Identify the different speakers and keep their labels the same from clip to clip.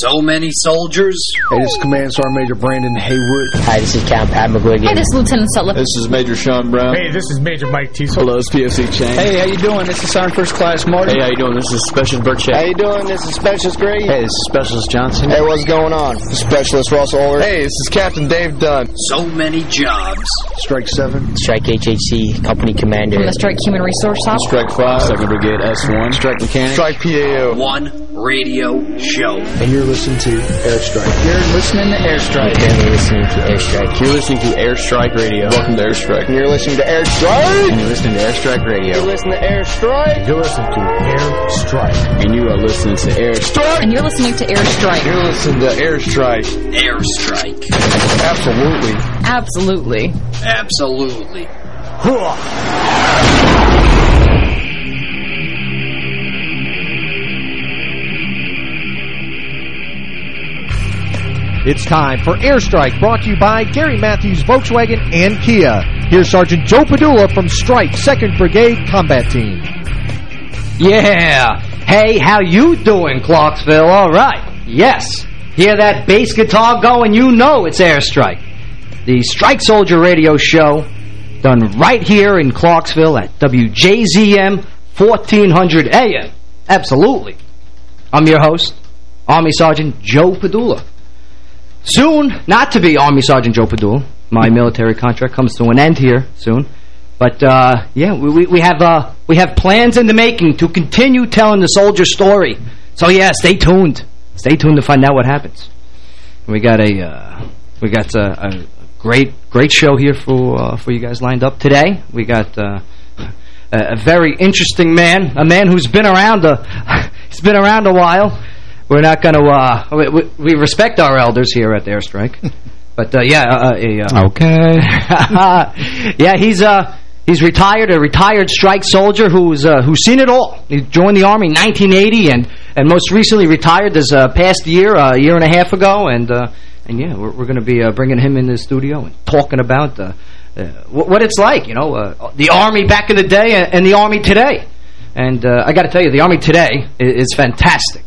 Speaker 1: So many soldiers.
Speaker 2: Hey, this is Command Sergeant Major Brandon Haywood.
Speaker 3: Hi, this is Captain Pat McGuigan.
Speaker 4: Hey, this is Lieutenant Sutliff.
Speaker 5: This is Major Sean Brown.
Speaker 6: Hey, this is Major Mike Teasel.
Speaker 5: Hello, it's PFC Chang.
Speaker 2: Hey, how you doing? This is Sergeant First Class Martin.
Speaker 5: Hey, how you doing? This is Specialist Burt
Speaker 3: How you doing? This is Specialist Grady.
Speaker 5: Hey, this is Specialist Johnson.
Speaker 3: Hey, what's going on? Specialist Russell Ulrich.
Speaker 7: Hey, this is Captain Dave Dunn.
Speaker 1: So many jobs.
Speaker 2: Strike 7.
Speaker 3: Strike HHC, Company Commander.
Speaker 4: From the Strike Human Resource Office.
Speaker 5: Strike 5, 2nd Brigade S1. Strike Mechanic.
Speaker 7: Strike PAO.
Speaker 1: One radio show.
Speaker 2: And you're listening to Airstrike.
Speaker 6: You're listening to Airstrike.
Speaker 3: You're listening to Airstrike.
Speaker 5: You're listening to Airstrike Radio. Welcome to Airstrike.
Speaker 3: You're listening to Airstrike.
Speaker 5: And you're listening to Airstrike Radio.
Speaker 3: You're listening to Airstrike.
Speaker 2: You're listening to Airstrike.
Speaker 5: And you are listening to Airstrike.
Speaker 4: And you're listening to Airstrike.
Speaker 7: You're listening to Airstrike.
Speaker 1: Airstrike.
Speaker 7: Absolutely.
Speaker 4: Absolutely.
Speaker 1: Absolutely.
Speaker 8: It's time for Airstrike, brought to you by Gary Matthews Volkswagen and Kia. Here's Sergeant Joe Padula from Strike 2nd Brigade Combat Team.
Speaker 9: Yeah. Hey, how you doing, Clarksville? All right. Yes. Hear that bass guitar going? You know it's Airstrike. The Strike Soldier radio show done right here in Clarksville at WJZM 1400 AM. Absolutely. I'm your host, Army Sergeant Joe Padula. Soon, not to be Army Sergeant Joe Padula. My military contract comes to an end here soon. But, uh, yeah, we, we, we have uh, we have plans in the making to continue telling the soldier story. So, yeah, stay tuned. Stay tuned to find out what happens. We got a uh, we got a, a, great great show here for uh, for you guys lined up today. We got uh, a, a very interesting man, a man who's been around a he's been around a while. We're not going to uh, we, we, respect our elders here at the airstrike, but uh, yeah, uh, uh,
Speaker 8: okay,
Speaker 9: yeah, he's uh he's retired, a retired strike soldier who's uh, who's seen it all. He joined the army in 1980 and and most recently retired this uh, past year, a year and a half ago, and uh, and yeah, we're, we're going to be uh, bringing him in the studio and talking about uh, uh, what it's like, you know, uh, the army back in the day and the army today. And uh, I got to tell you, the army today is, is fantastic.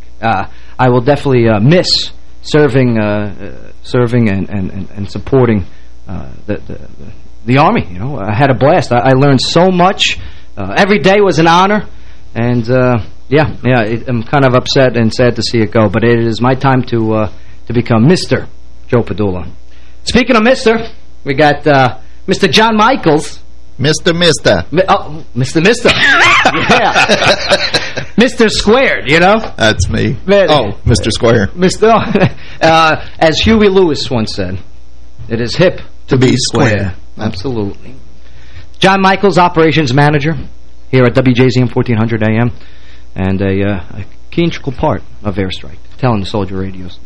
Speaker 9: I will definitely uh, miss serving, uh, uh, serving and, and, and supporting uh, the, the the army. You know, I had a blast. I, I learned so much. Every day was an honor, and yeah, yeah, it, I'm kind of upset and sad to see it go. But it is my time to to become Mister Joe Padula. Speaking of Mister, we got Mr. John Michaels.
Speaker 7: Mr. Mister.
Speaker 9: Mi oh, Mr. Mister. yeah. Mr. Squared, you know?
Speaker 7: That's me.
Speaker 9: Man,
Speaker 7: oh, Mr. Square.
Speaker 9: Mr. uh, as Huey Lewis once said, it is hip
Speaker 7: to, to be, be square.
Speaker 9: square. Absolutely. John Michaels, operations manager here at WJZM 1400 AM, and a, uh, a key integral part of Airstrike, telling the soldier radios.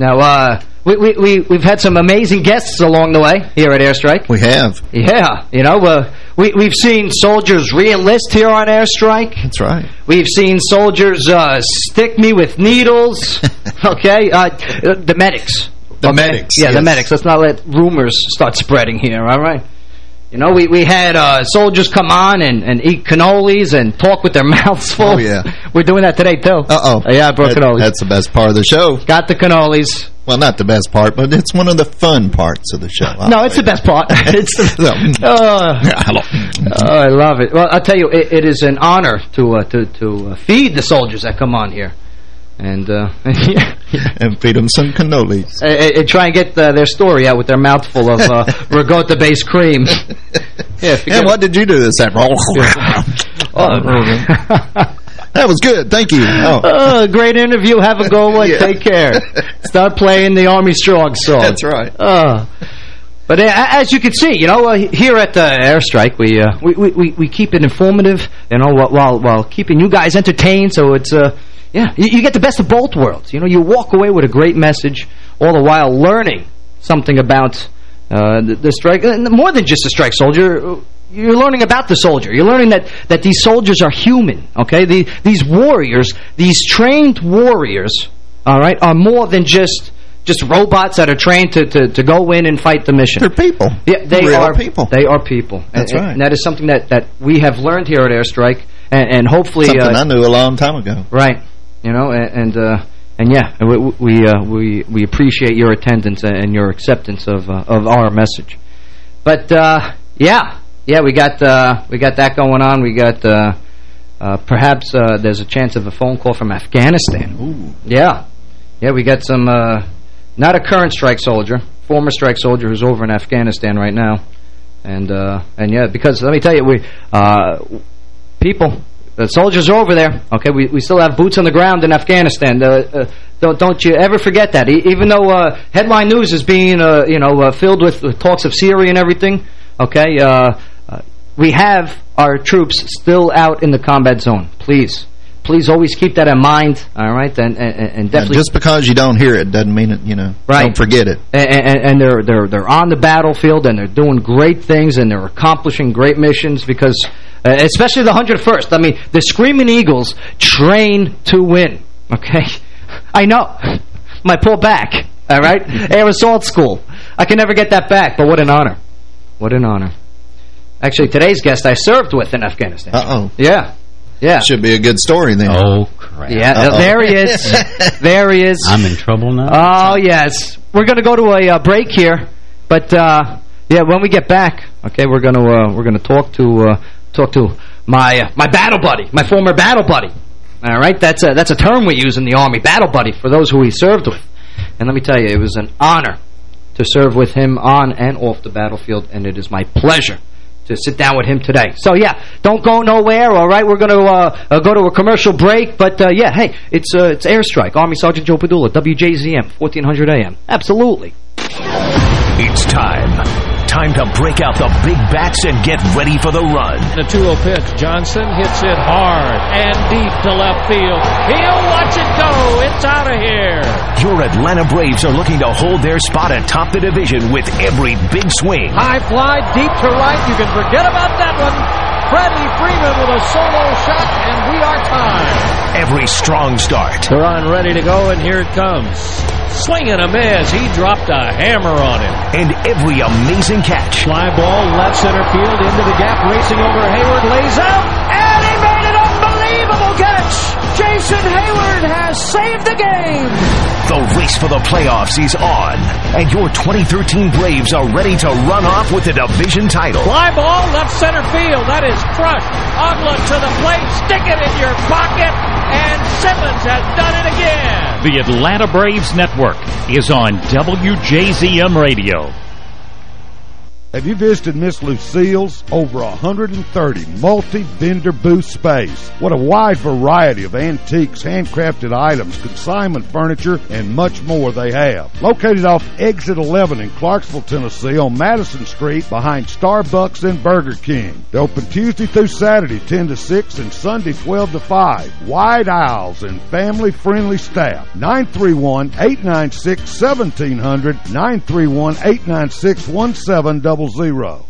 Speaker 9: Now, uh, we, we, we, we've had some amazing guests along the way here at Airstrike.
Speaker 7: We have.
Speaker 9: Yeah, you know, uh, we, we've seen soldiers re-enlist here on Airstrike.
Speaker 7: That's right.
Speaker 9: We've seen soldiers uh, stick me with needles. okay, uh, the medics.
Speaker 7: The
Speaker 9: okay?
Speaker 7: medics.
Speaker 9: Yeah,
Speaker 7: yes.
Speaker 9: the medics. Let's not let rumors start spreading here, all right? You know, we, we had uh, soldiers come on and, and eat cannolis and talk with their mouths full.
Speaker 7: Oh, yeah.
Speaker 9: We're doing that today, too.
Speaker 7: Uh-oh.
Speaker 9: Uh, yeah, I brought
Speaker 7: that,
Speaker 9: cannolis.
Speaker 7: That's the best part of the show.
Speaker 9: Got the cannolis.
Speaker 7: Well, not the best part, but it's one of the fun parts of the show. I'll
Speaker 9: no, it's the best part. it's the, uh, oh, I love it. Well, I'll tell you, it, it is an honor to uh, to to uh, feed the soldiers that come on here. And, uh, yeah,
Speaker 7: and feed them some cannolis.
Speaker 9: And, and try and get uh, their story out with their mouth full of uh, ricotta-based cream.
Speaker 7: yeah, and what did you do this time?
Speaker 9: oh,
Speaker 7: that was good. Thank you. Oh,
Speaker 9: oh great interview. Have a go one. Yeah. Take care. Start playing the Army Strong song.
Speaker 7: That's right.
Speaker 9: Oh. But uh, as you can see, you know, uh, here at the Airstrike, we, uh, we, we we keep it informative, you know, while while keeping you guys entertained. So it's uh, yeah, you, you get the best of both worlds. You know, you walk away with a great message, all the while learning something about uh, the, the strike. And more than just a strike soldier, you're learning about the soldier. You're learning that that these soldiers are human. Okay, the, these warriors, these trained warriors, all right, are more than just just robots that are trained to, to, to go in and fight the mission.
Speaker 7: They're people.
Speaker 9: Yeah, they
Speaker 7: Real
Speaker 9: are
Speaker 7: people.
Speaker 9: They are people.
Speaker 7: That's
Speaker 9: and,
Speaker 7: right.
Speaker 9: And that is something that, that we have learned here at Airstrike, and, and hopefully...
Speaker 7: Something
Speaker 9: uh,
Speaker 7: I knew a long time ago.
Speaker 9: Right. You know, and and, uh, and yeah, we we uh, we we appreciate your attendance and your acceptance of uh, of our message. But uh, yeah, yeah, we got uh, we got that going on. We got uh, uh, perhaps uh, there's a chance of a phone call from Afghanistan.
Speaker 7: Ooh.
Speaker 9: Yeah, yeah, we got some uh, not a current strike soldier, former strike soldier who's over in Afghanistan right now, and uh, and yeah, because let me tell you, we uh, people. The soldiers are over there. Okay, we we still have boots on the ground in Afghanistan. Uh, uh, don't don't you ever forget that. E even though uh, headline news is being uh, you know uh, filled with, with talks of Syria and everything, okay, uh, uh, we have our troops still out in the combat zone. Please, please always keep that in mind. All right, and and, and
Speaker 7: Yeah,
Speaker 9: definitely
Speaker 7: just because you don't hear it doesn't mean it, you know,
Speaker 9: Right.
Speaker 7: don't forget it.
Speaker 9: and, and, and they're they're they're on the battlefield and they're doing great things and they're accomplishing great missions because uh, especially the 101st. I mean, the Screaming Eagles train to win. Okay, I know my poor back. All right, air assault school. I can never get that back, but what an honor! What an honor! Actually, today's guest I served with in Afghanistan.
Speaker 7: Uh oh,
Speaker 9: Yeah, yeah,
Speaker 7: should be a good story then.
Speaker 5: Oh, crap.
Speaker 9: yeah.
Speaker 7: Uh-oh.
Speaker 9: There he is. there he is.
Speaker 5: I'm in trouble now?
Speaker 9: Oh, yes. We're going to go to a uh, break here, but uh, yeah, when we get back, okay, we're going to uh, we're going to talk to uh, talk to my uh, my battle buddy, my former battle buddy. All right, that's a that's a term we use in the army, battle buddy, for those who he served with. And let me tell you, it was an honor to serve with him on and off the battlefield, and it is my pleasure to sit down with him today. So, yeah, don't go nowhere, all right? We're going to uh, uh, go to a commercial break, but, uh, yeah, hey, it's uh, it's Airstrike, Army Sergeant Joe Padula, WJZM, 1400 AM. Absolutely.
Speaker 10: It's time. Time to break out the big bats and get ready for the run.
Speaker 6: The 2-0 pitch. Johnson hits it hard and deep to left field. He'll watch it go. It's out of here.
Speaker 10: Your Atlanta Braves are looking to hold their spot atop the division with every big swing.
Speaker 6: High fly deep to right. You can forget about that one. Freddie Freeman with a solo shot, and we are tied.
Speaker 10: Every strong start.
Speaker 6: The run ready to go, and here it comes. Swing and a miss. He dropped a hammer on him.
Speaker 10: And every amazing catch.
Speaker 6: Fly ball left center field into the gap, racing over Heyward, lays out, catch. Jason Heyward has saved the game.
Speaker 10: The race for the playoffs is on. And your 2013 Braves are ready to run off with the division title.
Speaker 6: Fly ball left center field. That is crushed. Uggla to the plate. Stick it in your pocket. And Simmons has done it again.
Speaker 11: The Atlanta Braves Network is on WJZM Radio.
Speaker 12: Have you visited Miss Lucille's? Over 130 multi-vendor booth space. What a wide variety of antiques, handcrafted items, consignment furniture, and much more they have. Located off Exit 11 in Clarksville, Tennessee on Madison Street behind Starbucks and Burger King. They open Tuesday through Saturday 10 to 6 and Sunday 12 to 5. Wide aisles and family-friendly staff. 931-896-1700, 931-896-1700 double zero.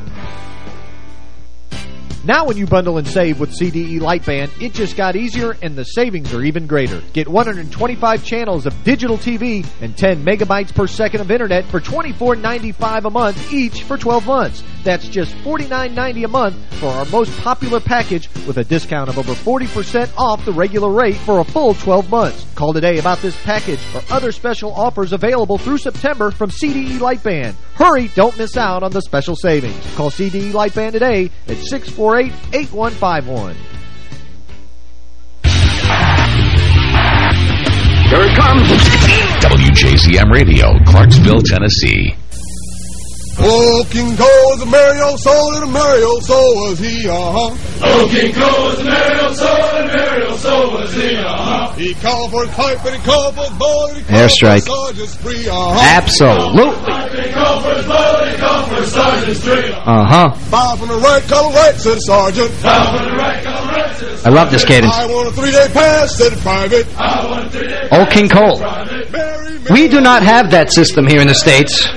Speaker 8: Now when you bundle and save with CDE Lightband, it just got easier and the savings are even greater. Get 125 channels of digital TV and 10 megabytes per second of internet for $24.95 a month each for 12 months. That's just $49.90 a month for our most popular package with a discount of over 40% off the regular rate for a full 12 months. Call today about this package or other special offers available through September from CDE Lightband. Hurry, don't miss out on the special savings. Call CDE Lightband today at 648-8151.
Speaker 10: Here it comes.
Speaker 13: WJZM Radio, Clarksville, Tennessee.
Speaker 14: Oh, King Cole was a merry old soul, and a merry old soul was he, uh-huh.
Speaker 15: Oh, King Cole was a merry old soul, and a merry old soul was he, uh-huh.
Speaker 14: He called for his pipe, and he called for his boy, and he called
Speaker 9: Airstrike.
Speaker 14: for his sergeant's spree, uh-huh.
Speaker 9: Absolutely.
Speaker 15: He called for his blow, and he called for his sergeant's tree.
Speaker 9: Uh-huh.
Speaker 14: Five from the right, color right, said sergeant.
Speaker 15: Five from the right, color right, said the
Speaker 9: I love this cadence.
Speaker 14: I want a three-day pass, said private.
Speaker 15: I want a three-day
Speaker 9: Old King Cole. We do not have that system here in the States.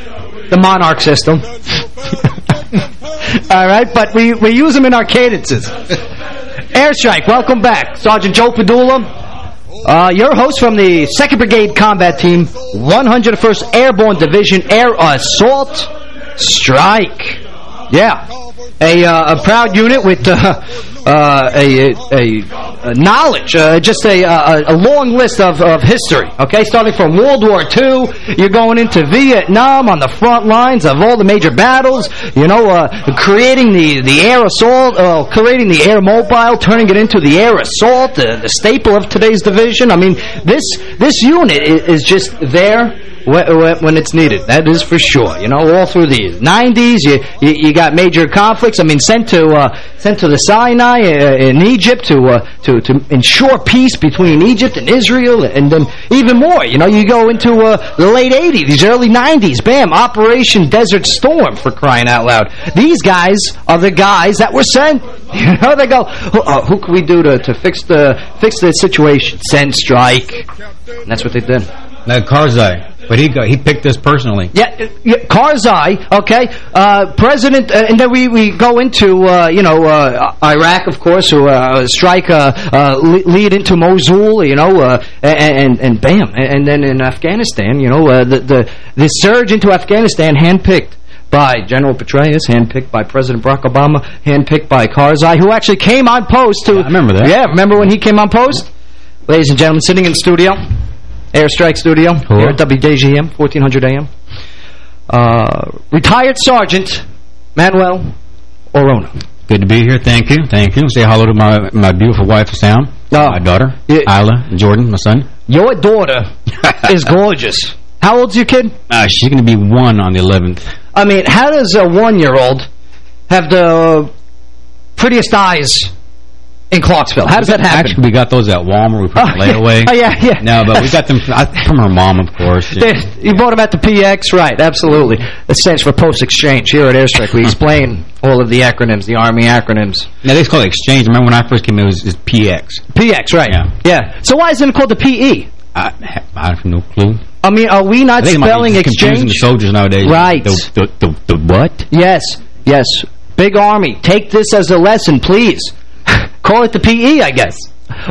Speaker 9: The Monarch system. All right, but we, we use them in our cadences. Airstrike, welcome back. Sergeant Joe Padula, uh, your host from the 2nd Brigade Combat Team, 101st Airborne Division Air Assault Strike. Yeah, a, uh, a proud unit with uh, uh, a, a, a knowledge, uh, just a, a, a long list of, of history, okay? Starting from World War II, you're going into Vietnam on the front lines of all the major battles, you know, uh, creating the, the air assault, uh, creating the air mobile, turning it into the air assault, the, staple of today's division. I mean, this, this unit is just there when, it's needed. That is for sure. You know, all through the 90s, you, you, you got major conflicts. I mean, sent to uh, sent to the Sinai uh, in Egypt to uh, to to ensure peace between Egypt and Israel, and then even more. You know, you go into uh, the late 80s, these early 90s. Bam, Operation Desert Storm for crying out loud. These guys are the guys that were sent. You know, they go, who, uh, who can we do to to fix the fix the situation? Send strike. And that's what they did.
Speaker 16: Now Karzai, but he he picked this personally.
Speaker 9: Yeah, uh, yeah Karzai, okay, uh, President, uh, and then we, we go into, uh, you know, uh, Iraq, of course, who uh, strike, lead into Mosul, you know, and, and, and bam, and, then in Afghanistan, you know, the, the, the surge into Afghanistan handpicked by General Petraeus, handpicked by President Barack Obama, handpicked by Karzai, who actually came on post to...
Speaker 16: Yeah, I remember that.
Speaker 9: Yeah, remember when he came on post? Ladies and gentlemen, sitting in the studio, Airstrike Studio,
Speaker 16: Hello.
Speaker 9: here at WJZM, 1400 AM. Uh, retired Sergeant Manuel Orona.
Speaker 16: Good to be here. Thank you. Thank you. Say hello to my my beautiful wife, Sam.
Speaker 9: Oh.
Speaker 16: My daughter,
Speaker 9: Yeah.
Speaker 16: Isla, Jordan, my son.
Speaker 9: Your daughter is gorgeous. How old's your kid?
Speaker 16: Uh, she's going to be one on the 11th.
Speaker 9: I mean, how does a one-year-old have the prettiest eyes in Clarksville? How does that happen?
Speaker 16: Actually, we got those at Walmart. We put oh, them layaway.
Speaker 9: Oh, yeah, yeah.
Speaker 16: No, but we got them from, uh, from her mom, of course.
Speaker 9: They- You bought them at the PX? Right, absolutely. It stands for post-exchange. Here at Airstrike, we explain all of the acronyms, the Army acronyms.
Speaker 16: Now, they call it exchange. Remember when I first came, it was, it was PX.
Speaker 9: PX, right.
Speaker 16: Yeah.
Speaker 9: Yeah. So why isn't it called the PE?
Speaker 16: I, I have no clue.
Speaker 9: I mean, are we not
Speaker 16: think it might be
Speaker 9: spelling
Speaker 16: just confusing the soldiers nowadays.
Speaker 9: Right.
Speaker 16: The, the, the, the what?
Speaker 9: Yes, yes. Big Army, take this as a lesson, please. Call it the PE, I guess.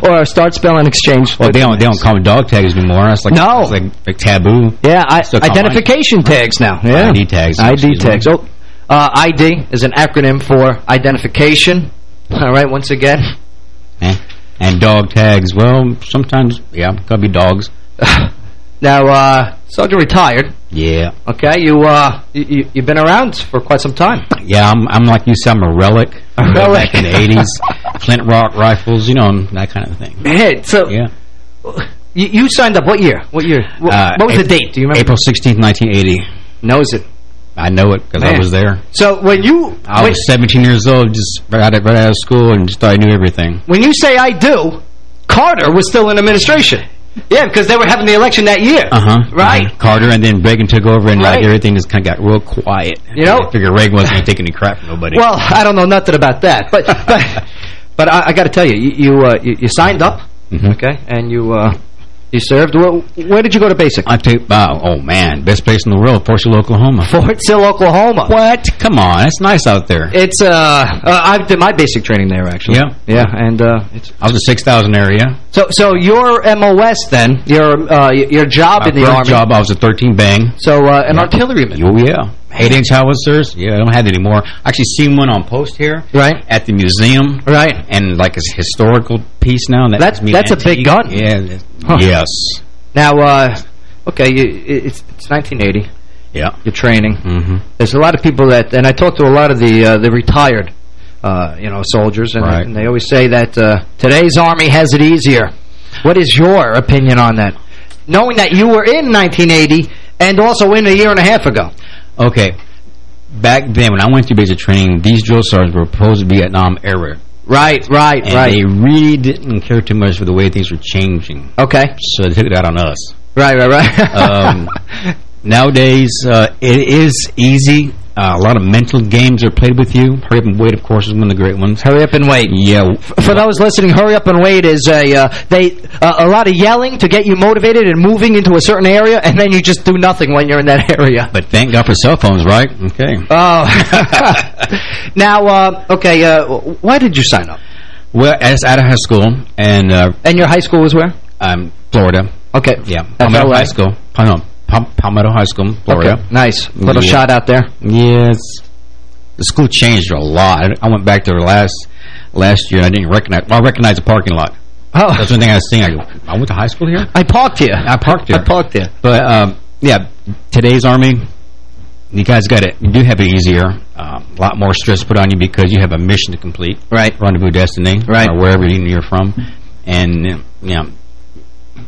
Speaker 9: Or start spelling exchange.
Speaker 16: Well, they don't, they don't call them dog tags anymore. That's like,
Speaker 9: No.
Speaker 16: That's like, like taboo.
Speaker 9: Yeah, I, identification tags now. Yeah.
Speaker 16: ID tags,
Speaker 9: ID
Speaker 16: excuse me.
Speaker 9: tags. Oh, uh, ID is an acronym for identification. All right, once again.
Speaker 16: Eh? And dog tags. Well, sometimes, yeah, could be dogs.
Speaker 9: now, uh, Soldier retired.
Speaker 16: Yeah.
Speaker 9: Okay, you, uh, you, you've been around for quite some time.
Speaker 16: Yeah, I'm, I'm like you said, I'm a relic.
Speaker 9: A relic.
Speaker 16: Back in the 80s. Flint Rock rifles, you know, and that kind of thing.
Speaker 9: Man, so...
Speaker 16: Yeah.
Speaker 9: You, you signed up what year? What year? What,
Speaker 16: Uh,
Speaker 9: what was the date? Do you remember?
Speaker 16: April 16th, 1980.
Speaker 9: Knows it.
Speaker 16: I know it because I was there.
Speaker 9: So when you...
Speaker 16: I
Speaker 9: when,
Speaker 16: was 17 years old, just right out, of, right out of school, and just thought I knew everything.
Speaker 9: when you say I do, Carter was still in administration. Yeah, because they were having the election that year.
Speaker 16: Uh-huh.
Speaker 9: Right.
Speaker 16: Uh-huh. Carter, and then Reagan took over, and
Speaker 9: Right.
Speaker 16: like, everything just kind of got real quiet.
Speaker 9: You know-
Speaker 16: I figured Reagan wasn't going to take any crap from nobody.
Speaker 9: Well, I don't know nothing about that, but but but I, I got to tell you, you you, uh, you you signed up,
Speaker 16: Mhm.
Speaker 9: okay, and you uh, you served. Where, where did you go to basic?
Speaker 16: I take, uh, oh man, best place in the world, Fort Sill, Oklahoma.
Speaker 9: Fort Sill, Oklahoma.
Speaker 16: What? Come on, it's nice out there.
Speaker 9: It's uh, uh I did my basic training there actually.
Speaker 16: Yeah.
Speaker 9: yeah, and uh, it's
Speaker 16: I was a 6,000 area.
Speaker 9: so so your MOS then your uh your job
Speaker 16: My
Speaker 9: in the army.
Speaker 16: job, I was a 13 bang.
Speaker 9: So uh, an
Speaker 16: Yeah.
Speaker 9: artilleryman.
Speaker 16: Oh, yeah. Eight-inch howitzers. Yeah, I don't have any more. I actually seen one on post here.
Speaker 9: Right.
Speaker 16: At the museum.
Speaker 9: Right.
Speaker 16: And like a historical piece now. That
Speaker 9: That's- that's a big gun.
Speaker 16: Yeah.
Speaker 9: Huh.
Speaker 16: Yes.
Speaker 9: Now, uh, okay, you, it's it's 1980.
Speaker 16: Yeah.
Speaker 9: You're training.
Speaker 16: Mm-hmm.
Speaker 9: There's a lot of people that, and I talk to a lot of the uh, the retired, uh, you know, soldiers, and,
Speaker 16: Right.
Speaker 9: and they always say that uh, today's army has it easier. What is your opinion on that? Knowing that you were in 1980 and also in a year and a half ago.
Speaker 16: Okay. Back then, when I went through basic training, these drill sergeants were opposed to Vietnam era.
Speaker 9: Right, right,
Speaker 16: And
Speaker 9: right.
Speaker 16: they really didn't care too much for the way things were changing.
Speaker 9: Okay.
Speaker 16: So they took it out on us.
Speaker 9: Right, right, right.
Speaker 16: um, nowadays, uh, it is easy. Uh, a lot of mental games are played with you. Hurry Up and Wait, of course, is one of the great ones.
Speaker 9: Hurry up and wait.
Speaker 16: Yeah.
Speaker 9: For those listening, hurry up and wait is a uh, they uh, a lot of yelling to get you motivated and moving into a certain area, and then you just do nothing when you're in that area.
Speaker 16: But thank God for cell phones, right? Okay.
Speaker 9: Oh. now, uh, okay, uh, why did you sign up?
Speaker 16: Well, as out of high school, and uh,
Speaker 9: And your high school was where?
Speaker 16: um, Florida.
Speaker 9: Okay.
Speaker 16: Yeah,
Speaker 9: FLA?
Speaker 16: High School. No, Pal Palmetto High School, Florida.
Speaker 9: Okay, nice. Little
Speaker 16: Yeah.
Speaker 9: shot out there.
Speaker 16: Yes. The school changed a lot. I- I went back there last last year, and I didn't recognize. Well, I recognized the parking lot.
Speaker 9: Oh.
Speaker 16: That's one thing I was seeing. I go, I went to high school here.
Speaker 9: I parked here.
Speaker 16: I parked here.
Speaker 9: I parked here.
Speaker 16: But um, yeah, today's army, you guys got it. You do have it easier. Um, a lot more stress put on you because you have a mission to complete.
Speaker 9: Right.
Speaker 16: Rendezvous destiny.
Speaker 9: Right.
Speaker 16: Wherever you're from, and you know,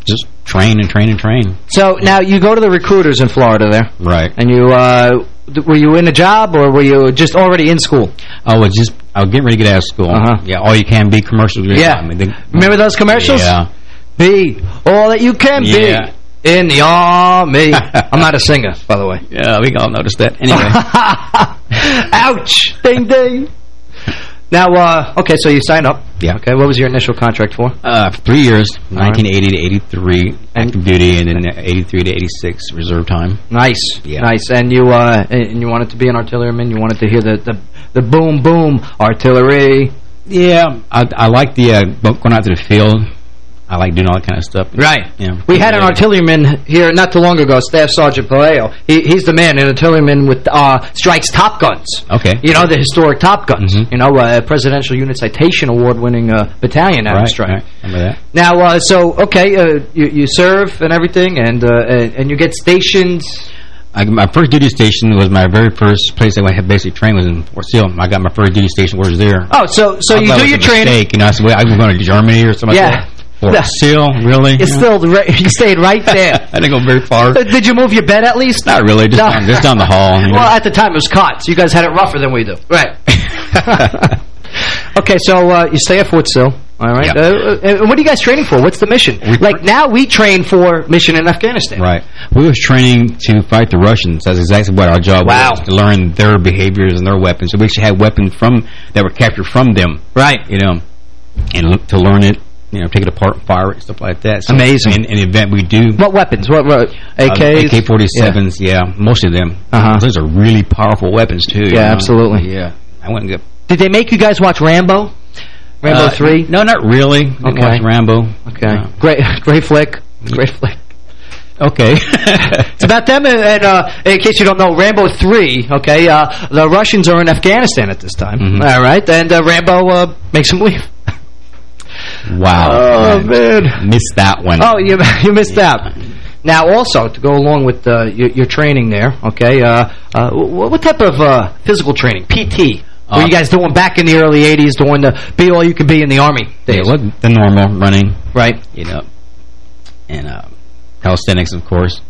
Speaker 16: just train and train and train.
Speaker 9: So now you go to the recruiters in Florida there,
Speaker 16: Right.
Speaker 9: and you uh, were you in a job or were you just already in school?
Speaker 16: I was just I was getting ready to get out of school.
Speaker 9: Uh-huh.
Speaker 16: Yeah. All you can be commercials.
Speaker 9: Yeah.
Speaker 16: I mean, they,
Speaker 9: Remember those commercials?
Speaker 16: Yeah.
Speaker 9: Be all that you can
Speaker 16: Yeah.
Speaker 9: be in the army. I'm not a singer, by the way.
Speaker 16: Yeah, we all noticed that. Anyway.
Speaker 9: Ouch! Ding ding. Now, uh, okay, so you signed up.
Speaker 16: Yeah.
Speaker 9: Okay, what was your initial contract for?
Speaker 16: Uh, three years, 1980 to 83, active duty, and then 83 to 86, reserve time.
Speaker 9: Nice,
Speaker 16: Yeah.
Speaker 9: nice. And you, uh, and you wanted to be an artilleryman. You wanted to hear the the, the boom boom artillery.
Speaker 16: Yeah, I, I like the uh, going out to the field. I like doing all that kind of stuff.
Speaker 9: Right.
Speaker 16: Yeah.
Speaker 9: We had an artilleryman here not too long ago, Staff Sergeant Paleo. He, he's the man, an artilleryman with uh, strikes Top Guns.
Speaker 16: Okay.
Speaker 9: You know, the historic Top Guns.
Speaker 16: Mhm.
Speaker 9: You know, uh, Presidential Unit Citation Award-winning uh, battalion out of
Speaker 16: Right,
Speaker 9: strike.
Speaker 16: right. Remember that?
Speaker 9: Now, uh, so, okay, uh, you, you serve and everything, and, uh, and you get stationed...
Speaker 16: I, my first duty station was my very first place I went had basic training was in Fort Sill. I got my first duty station was there.
Speaker 9: Oh, so so
Speaker 16: I
Speaker 9: you do your training...
Speaker 16: Mistake, you know, I said, well, I was going to Germany or something
Speaker 9: Yeah.
Speaker 16: like that. Fort
Speaker 9: No.
Speaker 16: Sill, really?
Speaker 9: It's
Speaker 16: You
Speaker 9: still... Right, you stayed right there.
Speaker 16: I didn't go very far.
Speaker 9: Uh, Did you move your bed at least?
Speaker 16: Not really, just,
Speaker 9: No.
Speaker 16: down, just down the hall. know.
Speaker 9: Well, at the time it was cots. You guys had it rougher than we do. Right. okay, so uh, you stay at Fort Sill. All right.
Speaker 16: Yep.
Speaker 9: Uh, uh, and what are you guys training for? What's the mission? like now we train for mission in Afghanistan.
Speaker 16: Right. We was training to fight the Russians. That's exactly what our job
Speaker 9: Wow.
Speaker 16: was, to learn their behaviors and their weapons. So we actually had weapons from that were captured from them.
Speaker 9: Right.
Speaker 16: You know, and to learn it, you know, take it apart, fire it, stuff like that. So
Speaker 9: Amazing.
Speaker 16: In an event we do.
Speaker 9: What weapons? What, what AKs?
Speaker 16: Uh, AK-47s, yeah. most of them.
Speaker 9: Uh-huh.
Speaker 16: Those are really powerful weapons, too. you
Speaker 9: Yeah,
Speaker 16: know?
Speaker 9: absolutely.
Speaker 16: Yeah. I wouldn't get...
Speaker 9: Did they make you guys watch Rambo? Rambo
Speaker 16: Uh,
Speaker 9: 3?
Speaker 16: No, not really. Didn't
Speaker 9: Okay.
Speaker 16: watch Rambo.
Speaker 9: Okay.
Speaker 16: Uh,
Speaker 9: Great great flick. Great flick.
Speaker 16: okay.
Speaker 9: It's about them, and, and uh, in case you don't know, Rambo 3, okay, uh, the Russians are in Afghanistan at this time.
Speaker 16: Mhm.
Speaker 9: All right, and uh, Rambo uh, makes them leave.
Speaker 16: Wow.
Speaker 9: Oh, man.
Speaker 16: Missed that one.
Speaker 9: Oh, you you missed that. Now, also, to go along with uh, your, your training there, okay, uh, uh, what, what type of uh, physical training, PT, were
Speaker 16: Uh,
Speaker 9: you guys doing back in the early 80s, doing the be all you could be in the Army
Speaker 16: Yeah,
Speaker 9: days?
Speaker 16: look, the normal running.
Speaker 9: Right.
Speaker 16: You know, and uh, calisthenics, of course.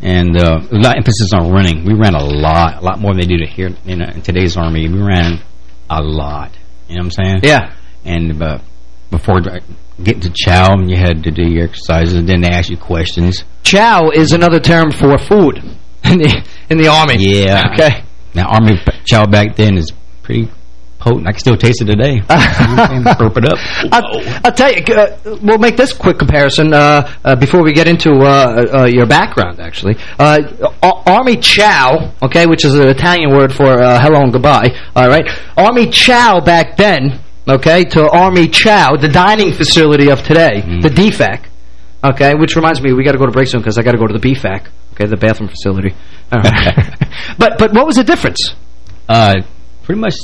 Speaker 16: And uh, a lot of emphasis on running. We ran a lot, a lot more than they do to here know, in today's Army. We ran a lot. You know what I'm saying?
Speaker 9: Yeah.
Speaker 16: And uh, before getting to chow, you had to do your exercises, and then they ask you questions.
Speaker 9: Chow is another term for food in the in the Army.
Speaker 16: Yeah.
Speaker 9: Okay.
Speaker 16: Now, Army chow back then is pretty potent. I can still taste it today. Burp it up.
Speaker 9: I'll, I'll tell you, uh, we'll make this quick comparison uh, uh, before we get into uh, uh, your background, actually. Uh, Army Chow, okay, which is an Italian word for uh, hello and goodbye, all right? Army Chow back then, okay, to Army Chow, the dining facility of today, the DFAC, okay, which reminds me, we got to go to break soon because I got to go to the BFAC, okay, the bathroom facility. Right. but, but what was the difference?
Speaker 16: Uh, pretty much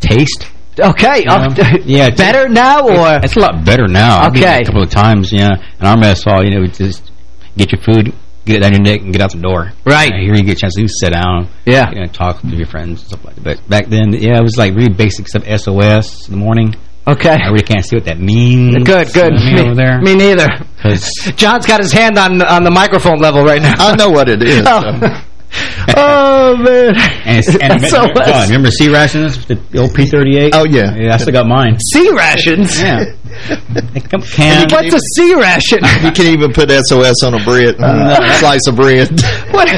Speaker 16: taste.
Speaker 9: Okay,
Speaker 16: know? yeah,
Speaker 9: better now or
Speaker 16: it's, it's a lot better now.
Speaker 9: Okay.
Speaker 16: a couple of times, yeah. And our mess hall, you know, just get your food, get it down your neck, and get out the door.
Speaker 9: Right.
Speaker 16: Uh, here you get a chance to sit down.
Speaker 9: Yeah.
Speaker 16: You know, talk to your friends and stuff like that. But back then, yeah, it was like really basic stuff. SOS in the morning.
Speaker 9: Okay.
Speaker 16: I really can't see what that means.
Speaker 9: Good, good.
Speaker 16: You I mean,
Speaker 9: Me,
Speaker 16: over there.
Speaker 9: me neither.
Speaker 16: 'Cause-
Speaker 9: John's got his hand on on the microphone level right now.
Speaker 7: I know what it is.
Speaker 9: Oh, oh man.
Speaker 16: And, it's- and
Speaker 9: SOS.
Speaker 16: John, remember C rations, the old P38?
Speaker 7: Oh, yeah.
Speaker 16: Yeah, I still got mine.
Speaker 9: C rations.
Speaker 16: Yeah. They come can.
Speaker 9: What's a C ration?
Speaker 7: You can't even put SOS on a bread, uh, slice of bread.
Speaker 9: What?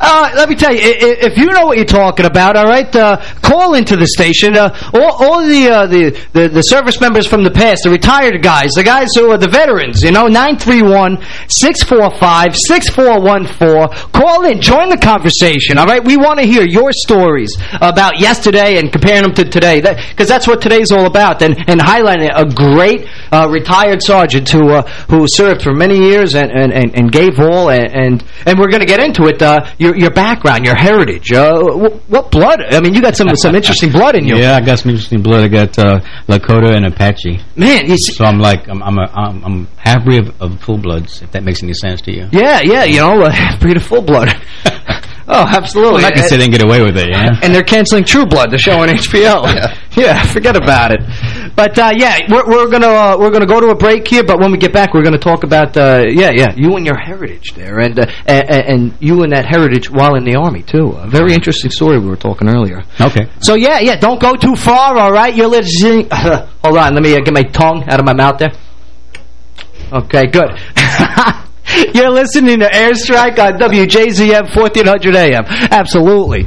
Speaker 9: Uh, let me tell you, if you know what you're talking about, all right, uh, call into the station. Uh, all, all the, uh, the the the service members from the past, the retired guys, the guys who are the veterans, you know, 931-645-6414. Call in, join the conversation, all right? We want to hear your stories about yesterday and comparing them to today, because that's what today's all about, and, and highlighting a great uh, retired sergeant who uh, who served for many years and, and, and, and gave all, and, and, and we're going to get into it, uh, your, your background, your heritage. Uh, what blood? I mean, you got some some interesting blood in you.
Speaker 16: Yeah, I got some interesting blood. I got uh, Lakota and Apache.
Speaker 9: Man, you see,
Speaker 16: So I'm like, I'm I'm a, I'm, I'm half breed of, of full bloods. If that makes any sense to you.
Speaker 9: yeah, yeah, you know, uh, breed of full blood. oh, absolutely.
Speaker 16: Well, I can sit and get away with it. Yeah.
Speaker 9: and they're canceling True Blood, the show on HBO. Yeah, forget about it. But uh, yeah, we're, we're gonna uh, we're gonna go to a break here. But when we get back, we're gonna talk about uh, yeah, yeah, you and your heritage there, and, uh, and and you and that heritage while in the army too. A very interesting story we were talking earlier.
Speaker 16: Okay.
Speaker 9: So yeah, yeah, don't go too far. All right, you're listening. hold on, let me uh, get my tongue out of my mouth there. Okay, good. You're listening to Airstrike on WJZM 1400 AM. Absolutely.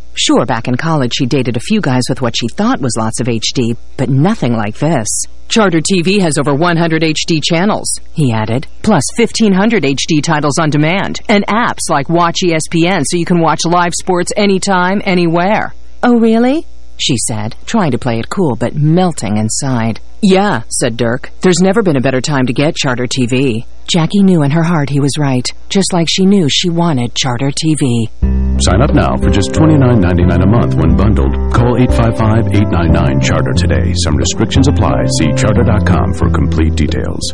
Speaker 17: Sure, back in college she dated a few guys with what she thought was lots of HD, but nothing like this. Charter TV has over 100 HD channels, he added, plus 1,500 HD titles on demand, and apps like Watch ESPN so you can watch live sports anytime, anywhere. Oh, really? she said, trying to play it cool but melting inside. Yeah, said Dirk. There's never been a better time to get Charter TV. Jackie knew in her heart he was right, just like she knew she wanted Charter TV.
Speaker 18: Sign up now for just $29.99 a month when bundled. Call 855-899-CHARTER today. Some restrictions apply. See charter.com for complete details.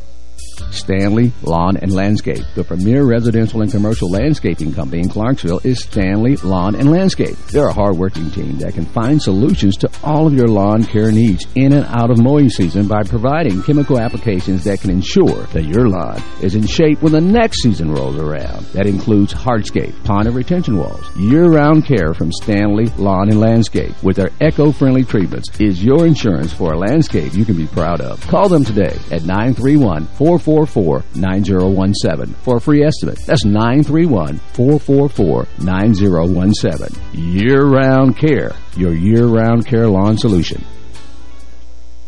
Speaker 19: Stanley Lawn and Landscape. The premier residential and commercial landscaping company in Clarksville is Stanley Lawn and Landscape. They're a hard-working team that can find solutions to all of your lawn care needs in and out of mowing season by providing chemical applications that can ensure that your lawn is in shape when the next season rolls around. That includes hardscape, pond and retention walls. Year-round care from Stanley Lawn and Landscape with their eco-friendly treatments is your insurance for a landscape you can be proud of. Call them today at 931 444 444-9017 for a free estimate. That's 931-444-9017. Year-round care. Your year-round care lawn solution.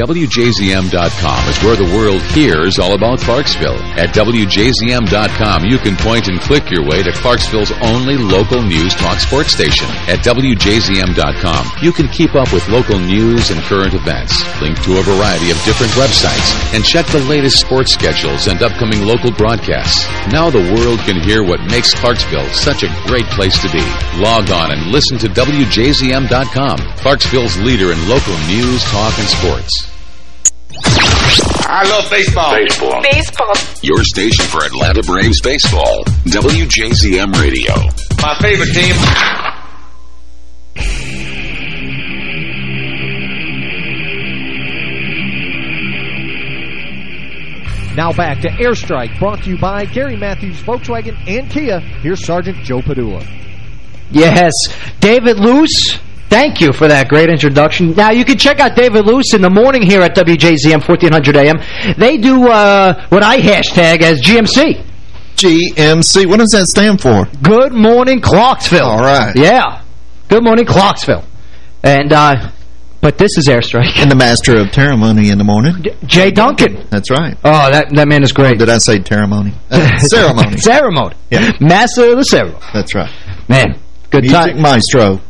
Speaker 13: WJZM.com is where the world hears all about Clarksville. At WJZM.com, you can point and click your way to Clarksville's only local news talk sports station. At WJZM.com, you can keep up with local news and current events, link to a variety of different websites, and check the latest sports schedules and upcoming local broadcasts. Now the world can hear what makes Clarksville such a great place to be. Log on and listen to WJZM.com, Clarksville's leader in local news, talk, and sports.
Speaker 20: I love baseball. Baseball.
Speaker 21: Baseball.
Speaker 13: Your station for Atlanta Braves baseball. WJZM Radio.
Speaker 20: My favorite team.
Speaker 8: Now back to Airstrike, brought to you by Gary Matthews Volkswagen and Kia. Here's Sergeant Joe Padula.
Speaker 9: Yes, David Luce. Thank you for that great introduction. Now, you can check out David Luce in the morning here at WJZM 1400 AM. They do uh, what I hashtag as GMC.
Speaker 7: GMC. What does that stand for?
Speaker 9: Good Morning Clarksville.
Speaker 7: All right.
Speaker 9: Yeah. Good Morning Clarksville. And, uh, but this is Airstrike.
Speaker 7: And the master of ceremony in the morning.
Speaker 9: Jay Duncan.
Speaker 7: That's right.
Speaker 9: Oh, that that man is great.
Speaker 7: Or did I say ceremony? Uh, ceremony.
Speaker 9: ceremony.
Speaker 7: Yeah.
Speaker 9: Master of the ceremony.
Speaker 7: That's right.
Speaker 9: Man, good
Speaker 7: Music
Speaker 9: time.
Speaker 7: maestro.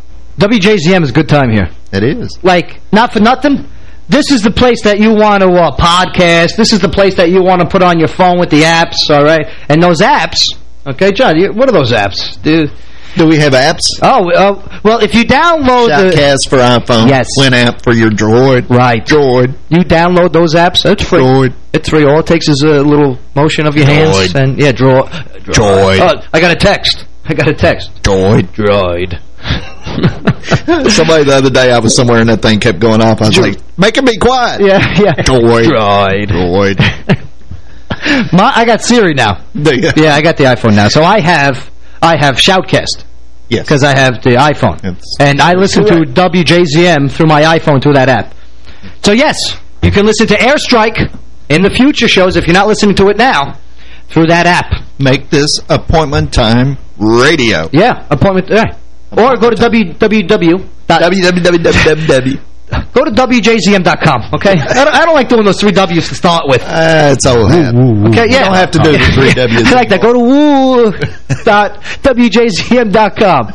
Speaker 9: WJZM is a good time here.
Speaker 7: It is.
Speaker 9: Like, not for nothing, this is the place that you want to uh, podcast. This is the place that you want to put on your phone with the apps, all right? And those apps, okay, John, you, what are those apps? Do,
Speaker 7: Do we have apps?
Speaker 9: oh, uh, well, if you download the...
Speaker 7: Shoutcast for iPhone.
Speaker 9: Yes.
Speaker 7: WinApp for your Droid.
Speaker 9: Right.
Speaker 7: Droid.
Speaker 9: You download those apps, it's free.
Speaker 7: Droid.
Speaker 9: It's free. All it takes is a little motion of your hands. And, yeah, draw.
Speaker 7: Droid.
Speaker 9: Oh, I got a text. I got a text.
Speaker 7: Droid.
Speaker 9: Droid.
Speaker 7: Somebody the other day, I was somewhere and that thing kept going off. I was like, making me quiet.
Speaker 9: Yeah, yeah.
Speaker 7: Droid.
Speaker 9: Droid.
Speaker 7: Droid.
Speaker 9: My, I got Siri now. Yeah, I got the iPhone now. So I have I have Shoutcast.
Speaker 7: Yes.
Speaker 9: Because I have the iPhone.
Speaker 7: It's-
Speaker 9: and I listen to WJZM through my iPhone through that app. So yes, you can listen to Airstrike in the future shows if you're not listening to it now through that app.
Speaker 7: Make this appointment time radio.
Speaker 9: Yeah, appointment. Yeah. Or go to www.
Speaker 7: www.
Speaker 9: Go to WJZM.com, okay? I don't, I don't like doing those three W's to start with.
Speaker 7: Uh, it's old hat.
Speaker 9: Okay, yeah.
Speaker 7: You don't have to do the three W's.
Speaker 9: I like that. Go to woo dot WJZM.com.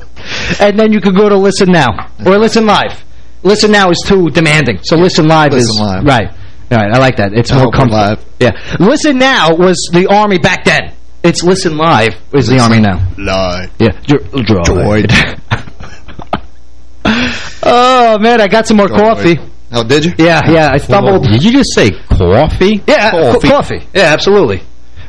Speaker 9: And then you can go to Listen Now. Or Listen Live. Listen Now is too demanding. So Listen Live is...
Speaker 7: Listen Live.
Speaker 9: Right. All right, I like that. It's
Speaker 7: I
Speaker 9: more comfortable. Yeah. Listen Now was the Army back then. It's Listen Live is the Army now.
Speaker 7: Lie.
Speaker 9: Yeah. Dr droid. Oh, man, I got some more coffee.
Speaker 7: Oh, did you?
Speaker 9: Yeah, yeah, I stumbled.
Speaker 16: Did you just say coffee?
Speaker 9: Yeah, uh, coffee. coffee. Yeah, absolutely.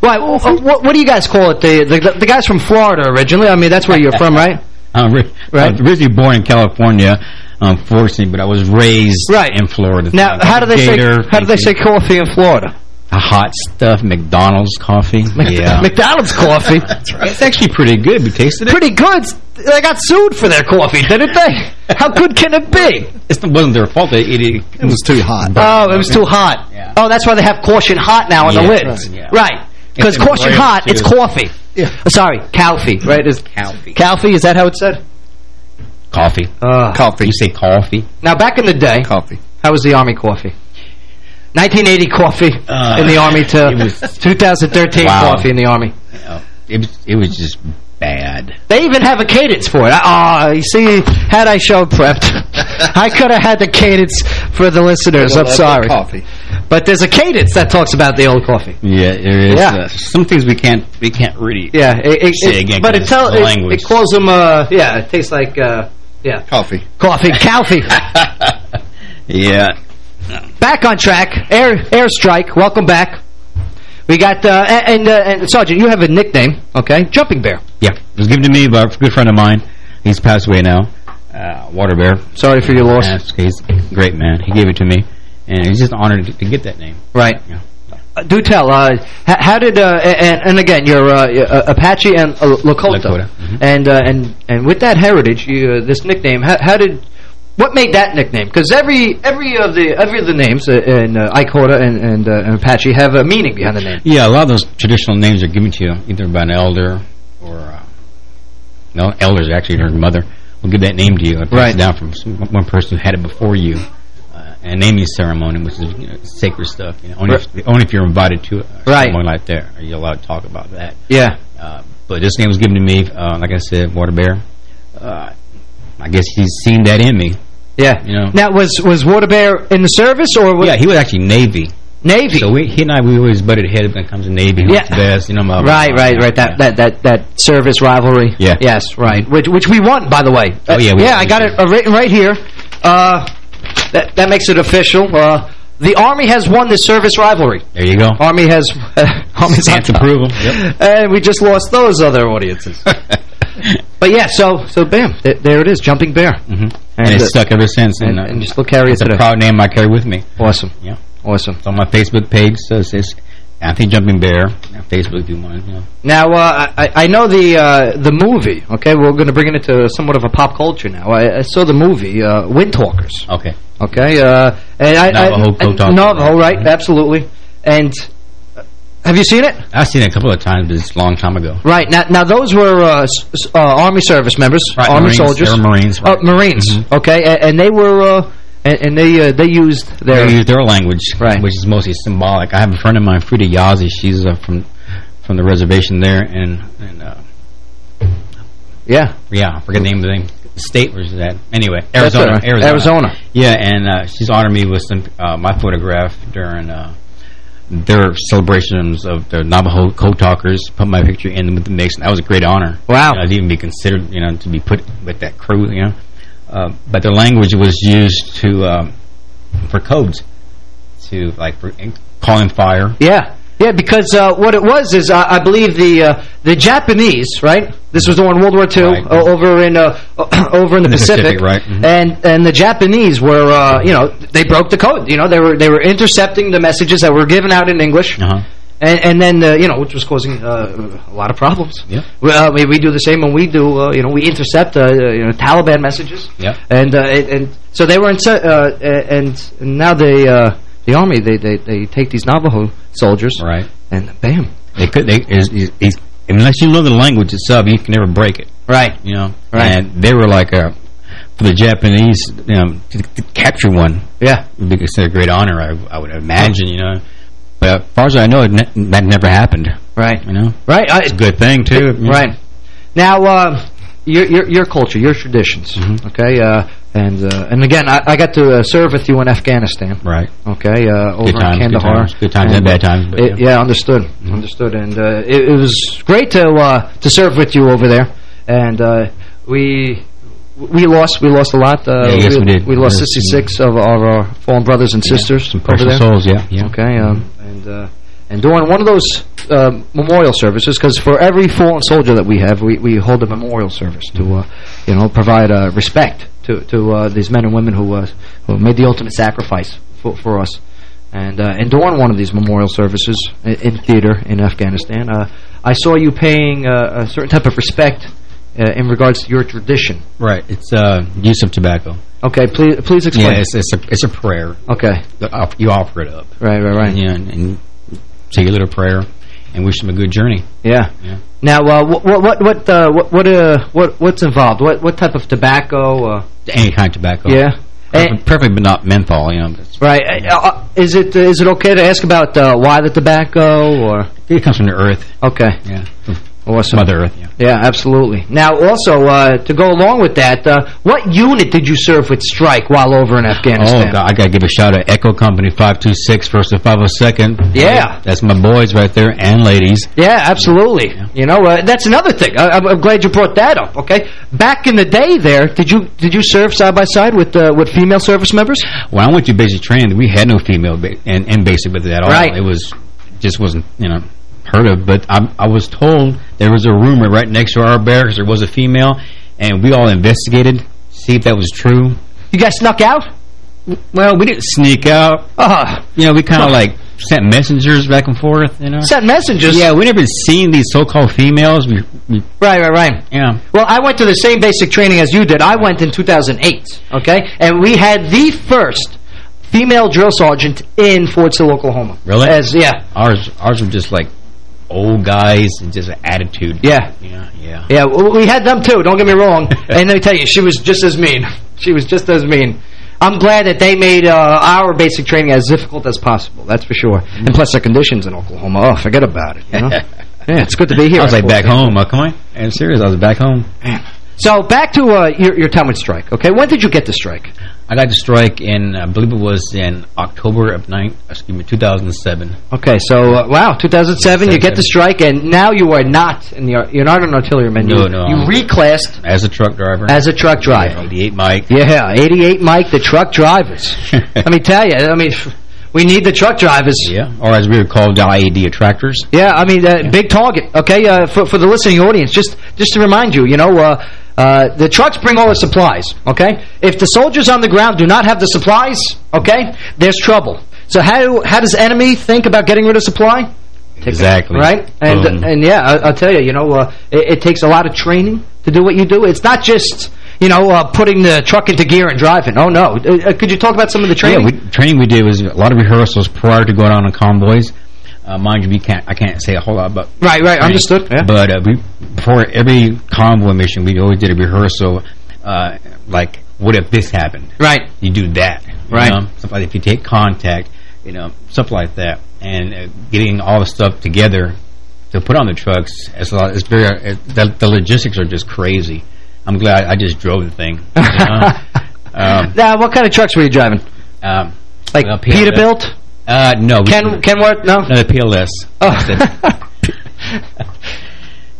Speaker 9: Right, well, uh, what, what do you guys call it? The, the the guys from Florida originally? I mean, that's where you're from, right?
Speaker 16: I'm ri uh,
Speaker 9: Right.
Speaker 16: I was originally born in California, unfortunately, but I was raised
Speaker 9: Right.
Speaker 16: in Florida.
Speaker 9: Now, how do they say how do they say coffee in Florida?
Speaker 16: A hot stuff, McDonald's coffee. yeah.
Speaker 9: McDonald's coffee. That's right.
Speaker 16: It's actually pretty good. We tasted it.
Speaker 9: Pretty good. They got sued for their coffee, didn't they? How good can it be?
Speaker 16: It wasn't their fault. They, it, it,
Speaker 7: It was too hot.
Speaker 9: Oh, it was too hot. Oh, that's why they have caution hot now on the
Speaker 16: Yeah,
Speaker 9: lids.
Speaker 16: right, yeah.
Speaker 9: Right. Because
Speaker 16: It's
Speaker 9: caution hot,
Speaker 16: too.
Speaker 9: it's coffee.
Speaker 7: Yeah.
Speaker 9: Oh, sorry, Calfee, right? Is
Speaker 16: Calfee.
Speaker 9: Calfee, is that how it said?
Speaker 16: Coffee.
Speaker 9: Uh,
Speaker 7: Coffee.
Speaker 16: You say coffee?
Speaker 9: now, back in the day,
Speaker 7: Coffee.
Speaker 9: how was the Army coffee? 1980 coffee
Speaker 16: Uh,
Speaker 9: in the Army to
Speaker 16: was-
Speaker 9: 2013
Speaker 16: Wow.
Speaker 9: coffee in the Army.
Speaker 16: Uh, it, was, it was just bad.
Speaker 9: They even have a cadence for it. Oh, you see, had I show prepped, I could have had the cadence for the listeners. I'm sorry.
Speaker 7: Coffee.
Speaker 9: But there's a cadence that talks about the old coffee.
Speaker 16: Yeah, there is.
Speaker 9: Yeah.
Speaker 16: Uh, some things we can't we can't really
Speaker 9: Yeah, it, it,
Speaker 16: say
Speaker 9: it-
Speaker 16: again.
Speaker 9: but
Speaker 16: 'cause
Speaker 9: it, tell,
Speaker 16: it's
Speaker 9: it,
Speaker 16: language.
Speaker 9: it calls them, uh, yeah, it tastes like, uh, yeah,
Speaker 7: Coffee.
Speaker 9: coffee, coffee.
Speaker 16: yeah.
Speaker 9: Back on track, air airstrike, welcome back. We got, uh, and, uh, and Sergeant, you have a nickname, okay? Jumping Bear.
Speaker 16: Yeah, it was given to me by a good friend of mine. He's passed away now. Uh, Water Bear.
Speaker 9: Sorry for your loss.
Speaker 16: Yes, He's a great man. He gave it to me, and he's just honored to, get that name.
Speaker 9: Right.
Speaker 16: Yeah.
Speaker 9: Uh, do tell, uh, how did, uh, and, and again, you're uh, uh, Apache and uh, Lakota.
Speaker 16: Lakota, mhm.
Speaker 9: And, uh, and, and with that heritage, you, uh, this nickname, how, how did, what made that nickname? Because every, every of the, every of the names uh, in uh, Lakota and, and, uh, and Apache have a meaning behind the name.
Speaker 16: Yeah, a lot of those traditional names are given to you either by an elder or, uh, no, elders actually, her mother will give that name to you. It
Speaker 9: Right.
Speaker 16: down from some- one person who had it before you. Uh, and naming ceremony, which is you know, sacred stuff. You know, only, if, only if you're invited to a
Speaker 9: Right.
Speaker 16: ceremony like that are you allowed to talk about that.
Speaker 9: Yeah.
Speaker 16: Uh, but this name was given to me, uh, like I said, Water Bear. Uh, I guess he's seen that in me.
Speaker 9: Yeah.
Speaker 16: You know.
Speaker 9: Now, was, was Water Bear in the service or was
Speaker 16: Yeah, he was actually Navy.
Speaker 9: Navy?
Speaker 16: So we, he and I, we always butted heads when it comes to Navy. Who's
Speaker 9: Yeah.
Speaker 16: best? You know, my,
Speaker 9: Right, right, right. That that that that service rivalry.
Speaker 16: Yeah.
Speaker 9: Yes, right. Which which we won, by the way.
Speaker 16: Oh, yeah, we-
Speaker 9: yeah. I got it uh, written right here. Uh, that that makes it official. Uh, the Army has won the service rivalry.
Speaker 16: There you go.
Speaker 9: Army has uh, Army's top.
Speaker 16: approval. Yep.
Speaker 9: And we just lost those other audiences. but yeah, so so bam, th there it is, jumping bear.
Speaker 16: hmm And, it's
Speaker 9: uh,
Speaker 16: stuck ever since.
Speaker 9: and,
Speaker 16: uh,
Speaker 9: and you still carry it
Speaker 16: it's a proud name I carry with me.
Speaker 9: Awesome.
Speaker 16: Yeah.
Speaker 9: Awesome.
Speaker 16: It's on my Facebook page. So it says Anthony Jumping Bear. Facebook, if you want to, you know.
Speaker 9: Now, uh, I, I know the uh, the movie, okay? We're going to bring it into somewhat of a pop culture now. I, I saw the movie, uh, Windtalkers,
Speaker 16: Okay.
Speaker 9: okay? Uh, and I,
Speaker 16: Navajo
Speaker 9: I,
Speaker 16: Talkers.
Speaker 9: Navajo, right, absolutely. And uh, have you seen it?
Speaker 16: I've seen it a couple of times, but it's a long time ago.
Speaker 9: Right. Now, now those were uh, uh, Army service members,
Speaker 16: Right,
Speaker 9: Army
Speaker 16: Marines.
Speaker 9: soldiers.
Speaker 16: They were Marines,
Speaker 9: Oh,
Speaker 16: right.
Speaker 9: Marines,
Speaker 16: Mhm.
Speaker 9: okay? And, and they were... Uh, and, and they uh, they used their...
Speaker 16: They use their language,
Speaker 9: Right.
Speaker 16: which is mostly symbolic. I have a friend of mine, Frida Yazzie. She's uh, from from the reservation there, and and uh,
Speaker 9: yeah,
Speaker 16: yeah, I forget the name of the name. State where's that? Anyway, Arizona,
Speaker 9: right.
Speaker 16: Arizona,
Speaker 9: Arizona.
Speaker 16: Yeah, and uh, she's honored me with some uh, my photograph during uh, their celebrations of the Navajo code talkers. Put my picture in with the mix, and that was a great honor.
Speaker 9: Wow.
Speaker 16: you know, to even be considered, you know, to be put with that crew, you know. Uh, but the language was used to um, for codes to like for calling fire.
Speaker 9: Yeah, yeah, because uh, what it was is uh, I believe the uh, the Japanese, right? This was during World War II
Speaker 16: Right.
Speaker 9: uh, over in uh, over in the,
Speaker 16: In the
Speaker 9: Pacific,
Speaker 16: Pacific, right. Mhm.
Speaker 9: And and the Japanese were, uh, you know, they broke the code. You know, they were they were intercepting the messages that were given out in English.
Speaker 16: Uh-huh.
Speaker 9: And, and then, uh, you know, which was causing uh, a lot of problems.
Speaker 16: Yeah.
Speaker 9: Well, we, we do the same when we do, uh, you know, we intercept, uh, you know, Taliban messages.
Speaker 16: Yeah.
Speaker 9: And uh, and, and so they were in, uh, and now they, uh, the army, they, they they take these Navajo soldiers,
Speaker 16: Right.
Speaker 9: and bam,
Speaker 16: They could. They is, is, is, unless you know the language itself, you can never break it.
Speaker 9: right,
Speaker 16: You know.
Speaker 9: Right.
Speaker 16: And they were like uh for the Japanese, you know, to, to capture one.
Speaker 9: yeah,
Speaker 16: would be a great honor. I, I would imagine, you know. But as far as I know, it ne that never happened.
Speaker 9: right,
Speaker 16: You know.
Speaker 9: right, I,
Speaker 16: It's a good thing too. know.
Speaker 9: right. Now, uh, your your your culture, your traditions,
Speaker 16: Mm-hmm.
Speaker 9: okay, uh, and uh, and again, I, I got to uh, serve with you in Afghanistan.
Speaker 16: Right.
Speaker 9: Okay, uh, over
Speaker 16: Good times,
Speaker 9: in
Speaker 16: good
Speaker 9: Kandahar.
Speaker 16: times. Good times and bad times, but
Speaker 9: it-
Speaker 16: yeah. Mm-hmm.
Speaker 9: understood, understood, and uh, it, it was great to uh, to serve with you over there, and uh, we we lost we lost a lot. Uh,
Speaker 16: Yeah, yes, we did.
Speaker 9: We lost
Speaker 16: Yes,
Speaker 9: 66 of our uh, fallen brothers and
Speaker 16: Yeah,
Speaker 9: sisters
Speaker 16: some
Speaker 9: over
Speaker 16: precious
Speaker 9: there.
Speaker 16: souls, yeah, yeah.
Speaker 9: Okay, um, and uh, and during one of those uh, memorial services, because for every fallen soldier that we have, we we hold a memorial service to uh, you know provide uh, respect to to uh, these men and women who uh, who made the ultimate sacrifice for for us. And uh, and during one of these memorial services in, in theater in Afghanistan, uh, I saw you paying uh, a certain type of respect uh, in regards to your tradition.
Speaker 16: Right. It's uh, use of tobacco.
Speaker 9: Okay, please please explain.
Speaker 16: Yeah, it's, it's, a, it's a prayer.
Speaker 9: Okay.
Speaker 16: You offer it up.
Speaker 9: Right, right, right.
Speaker 16: Yeah, and, and say your little prayer and wish them a good journey.
Speaker 9: Yeah.
Speaker 16: Yeah.
Speaker 9: Now, uh, what what what uh, what what uh, what what's involved? What what type of tobacco? Uh,
Speaker 16: Any kind of tobacco.
Speaker 9: Yeah.
Speaker 16: Preferably, but not menthol, you know.
Speaker 9: Right. Uh, uh, is it uh, is it okay to ask about uh, why the tobacco or?
Speaker 16: It comes from the earth.
Speaker 9: Okay.
Speaker 16: Yeah.
Speaker 9: Awesome.
Speaker 16: Mother Earth, yeah.
Speaker 9: Yeah, absolutely. Now, also, uh, to go along with that, uh, what unit did you serve with Strike while over in Afghanistan?
Speaker 16: Oh, God, I got to give a shout out. Echo Company 526 versus 502nd.
Speaker 9: Yeah.
Speaker 16: That's my boys right there and ladies.
Speaker 9: Yeah, absolutely. You know, uh, that's another thing. I, I'm I'm glad you brought that up. Okay, back in the day, there did you did you serve side by side with uh, with female service members?
Speaker 16: When I went to basic training, we had no female ba and, and basic with that at all.
Speaker 9: Right.
Speaker 16: It was just wasn't, you know, heard of. But I, I was told there was a rumor right next to our barracks there was a female, and we all investigated, see if that was true.
Speaker 9: You guys snuck out?
Speaker 16: Well, we didn't sneak out.
Speaker 9: Uh,
Speaker 16: you know, we kind of like sent messengers back and forth, you know.
Speaker 9: Sent messengers?
Speaker 16: Yeah, we never seen these so-called females. We, we,
Speaker 9: Right, right, right.
Speaker 16: Yeah.
Speaker 9: Well, I went to the same basic training as you did. I went in 2008, okay? And we had the first female drill sergeant in Fort Sill, Oklahoma.
Speaker 16: Really?
Speaker 9: As, yeah.
Speaker 16: Ours, ours were just like old guys and just an attitude.
Speaker 9: Yeah.
Speaker 16: Yeah, yeah.
Speaker 9: Yeah, we had them too, don't get me wrong. and let me tell you, she was just as mean. She was just as mean. I'm glad that they made uh, our basic training as difficult as possible, that's for sure. And plus the conditions in Oklahoma, oh, forget about it, you know? yeah, it's good to be here.
Speaker 16: I was like back home. Uh, come on. I'm serious. I was back home.
Speaker 9: So back to uh, your, your time with Strike, okay? When did you get the Strike?
Speaker 16: I got the strike in, I believe it was in October of nine, excuse me, 2007.
Speaker 9: Okay, so, uh, wow, 2007, you get the Strike, and now you are not in the, you're not an artilleryman.
Speaker 16: No,
Speaker 9: you,
Speaker 16: no.
Speaker 9: You reclassed
Speaker 16: As a truck driver.
Speaker 9: as a truck driver.
Speaker 16: 88 Mike.
Speaker 9: Yeah, 88 Mike, the truck drivers. Let me tell you, I mean, we need the truck drivers.
Speaker 16: Yeah, or as we were called, the IED attractors.
Speaker 9: Yeah, I mean, uh, big target, okay? Uh, for, for the listening audience, just just to remind you, you know, uh, the trucks bring all the supplies, okay? If the soldiers on the ground do not have the supplies, okay, there's trouble. So how how does enemy think about getting rid of supply?
Speaker 16: Exactly.
Speaker 9: Right? And and yeah, I, I'll tell you, you know, uh, it, it takes a lot of training to do what you do. It's not just, you know, uh, putting the truck into gear and driving. Oh, no. Uh, could you talk about some of the training?
Speaker 16: Yeah, we, training we did was a lot of rehearsals prior to going out on convoys. Uh, mind you, we can't, I can't say a whole lot but
Speaker 9: Right, right, understood, yeah.
Speaker 16: But uh, we, before every convoy mission, we always did a rehearsal, uh, like, what if this happened?
Speaker 9: Right.
Speaker 16: You do that. you
Speaker 9: Right.
Speaker 16: know? Stuff like if you take contact, you know, stuff like that. And uh, getting all the stuff together to put on the trucks, it's, a lot, it's very, uh, the, the logistics are just crazy. I'm glad I just drove the thing. You know? um,
Speaker 9: Now, what kind of trucks were you driving?
Speaker 16: um,
Speaker 9: Like
Speaker 16: well,
Speaker 9: Peterbilt?
Speaker 16: Uh, no. we-
Speaker 9: Ken Kenworth? No?
Speaker 16: No, the PLS.
Speaker 9: Oh.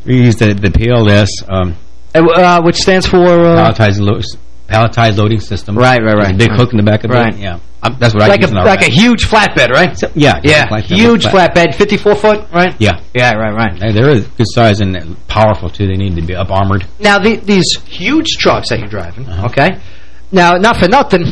Speaker 16: we use the, the PLS, um,
Speaker 9: Uh, which stands for... Uh,
Speaker 16: palletized, lo palletized loading system.
Speaker 9: Right, right, right.
Speaker 16: big
Speaker 9: Right.
Speaker 16: hook in the back of
Speaker 9: Right.
Speaker 16: it. Yeah. Um, that's what I
Speaker 9: like
Speaker 16: use
Speaker 9: a like a huge flatbed, right?
Speaker 16: yeah.
Speaker 9: Yeah,
Speaker 16: like
Speaker 9: huge
Speaker 16: flat-
Speaker 9: flatbed, 54 foot, right?
Speaker 16: Yeah.
Speaker 9: Yeah, right, right.
Speaker 16: They- They're good size and powerful, too. They need to be up armored.
Speaker 9: Now, the, these huge trucks that you're driving,
Speaker 16: Uh-huh.
Speaker 9: okay? Now, not for nothing,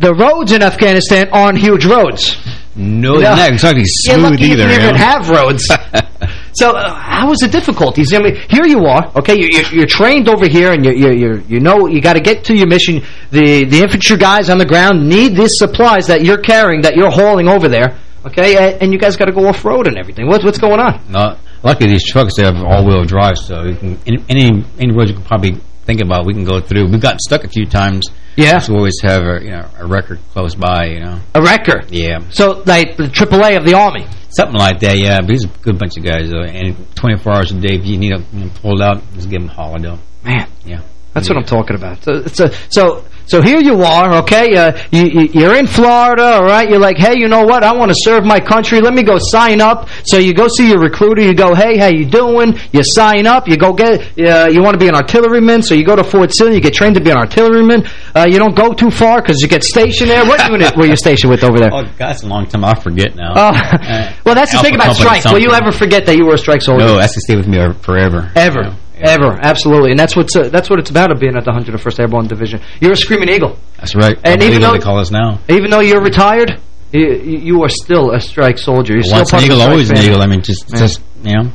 Speaker 9: the roads in Afghanistan aren't huge roads.
Speaker 16: No, they're not exactly smooth either.
Speaker 9: you even have roads. so, uh, how was the difficulties? I mean, here you are, okay? You, you're, you're trained over here, and you you you know you got to get to your mission. The the infantry guys on the ground need these supplies that you're carrying, that you're hauling over there, okay? And, you guys got to go off road and everything. What's what's going on?
Speaker 16: No, luckily these trucks they have all-wheel drive, so you can any any, any road you can probably think about, we can go through. We've gotten stuck a few times.
Speaker 9: Yeah.
Speaker 16: So we always have a you know a wrecker close by, you know.
Speaker 9: A wrecker.
Speaker 16: Yeah.
Speaker 9: So, like the AAA of the Army.
Speaker 16: Something like that, yeah. But he's a good bunch of guys, though. And 24 hours a day, if you need to you know, pull out, just give them a though.
Speaker 9: Man.
Speaker 16: Yeah.
Speaker 9: That's what I'm talking about. So, so, so, so here you are, okay? Uh, you, you, are in Florida, all right? You're like, hey, you know what? I want to serve my country. Let me go sign up. So you go see your recruiter. You go, hey, how you doing? You sign up. You go get, uh, you want to be an artilleryman. So you go to Fort Sill. You get trained to be an artilleryman. Uh, you don't go too far because you get stationed there. What unit were you stationed with over there?
Speaker 16: Oh, that's a long time. I forget now.
Speaker 9: Oh, well, that's the thing about strikes. Will you ever forget that you were a strike soldier?
Speaker 16: No, that's to stay with me forever.
Speaker 9: Ever. You know? Ever, absolutely, and that's what's uh, that's what it's about of being at the 101st Airborne Division. You're a Screaming Eagle.
Speaker 16: That's right.
Speaker 9: And even though
Speaker 16: they call us now,
Speaker 9: even though you're retired, you, you are still a strike soldier. You're
Speaker 16: Once
Speaker 9: still
Speaker 16: an eagle, always
Speaker 9: family.
Speaker 16: an eagle. I mean, just just you know.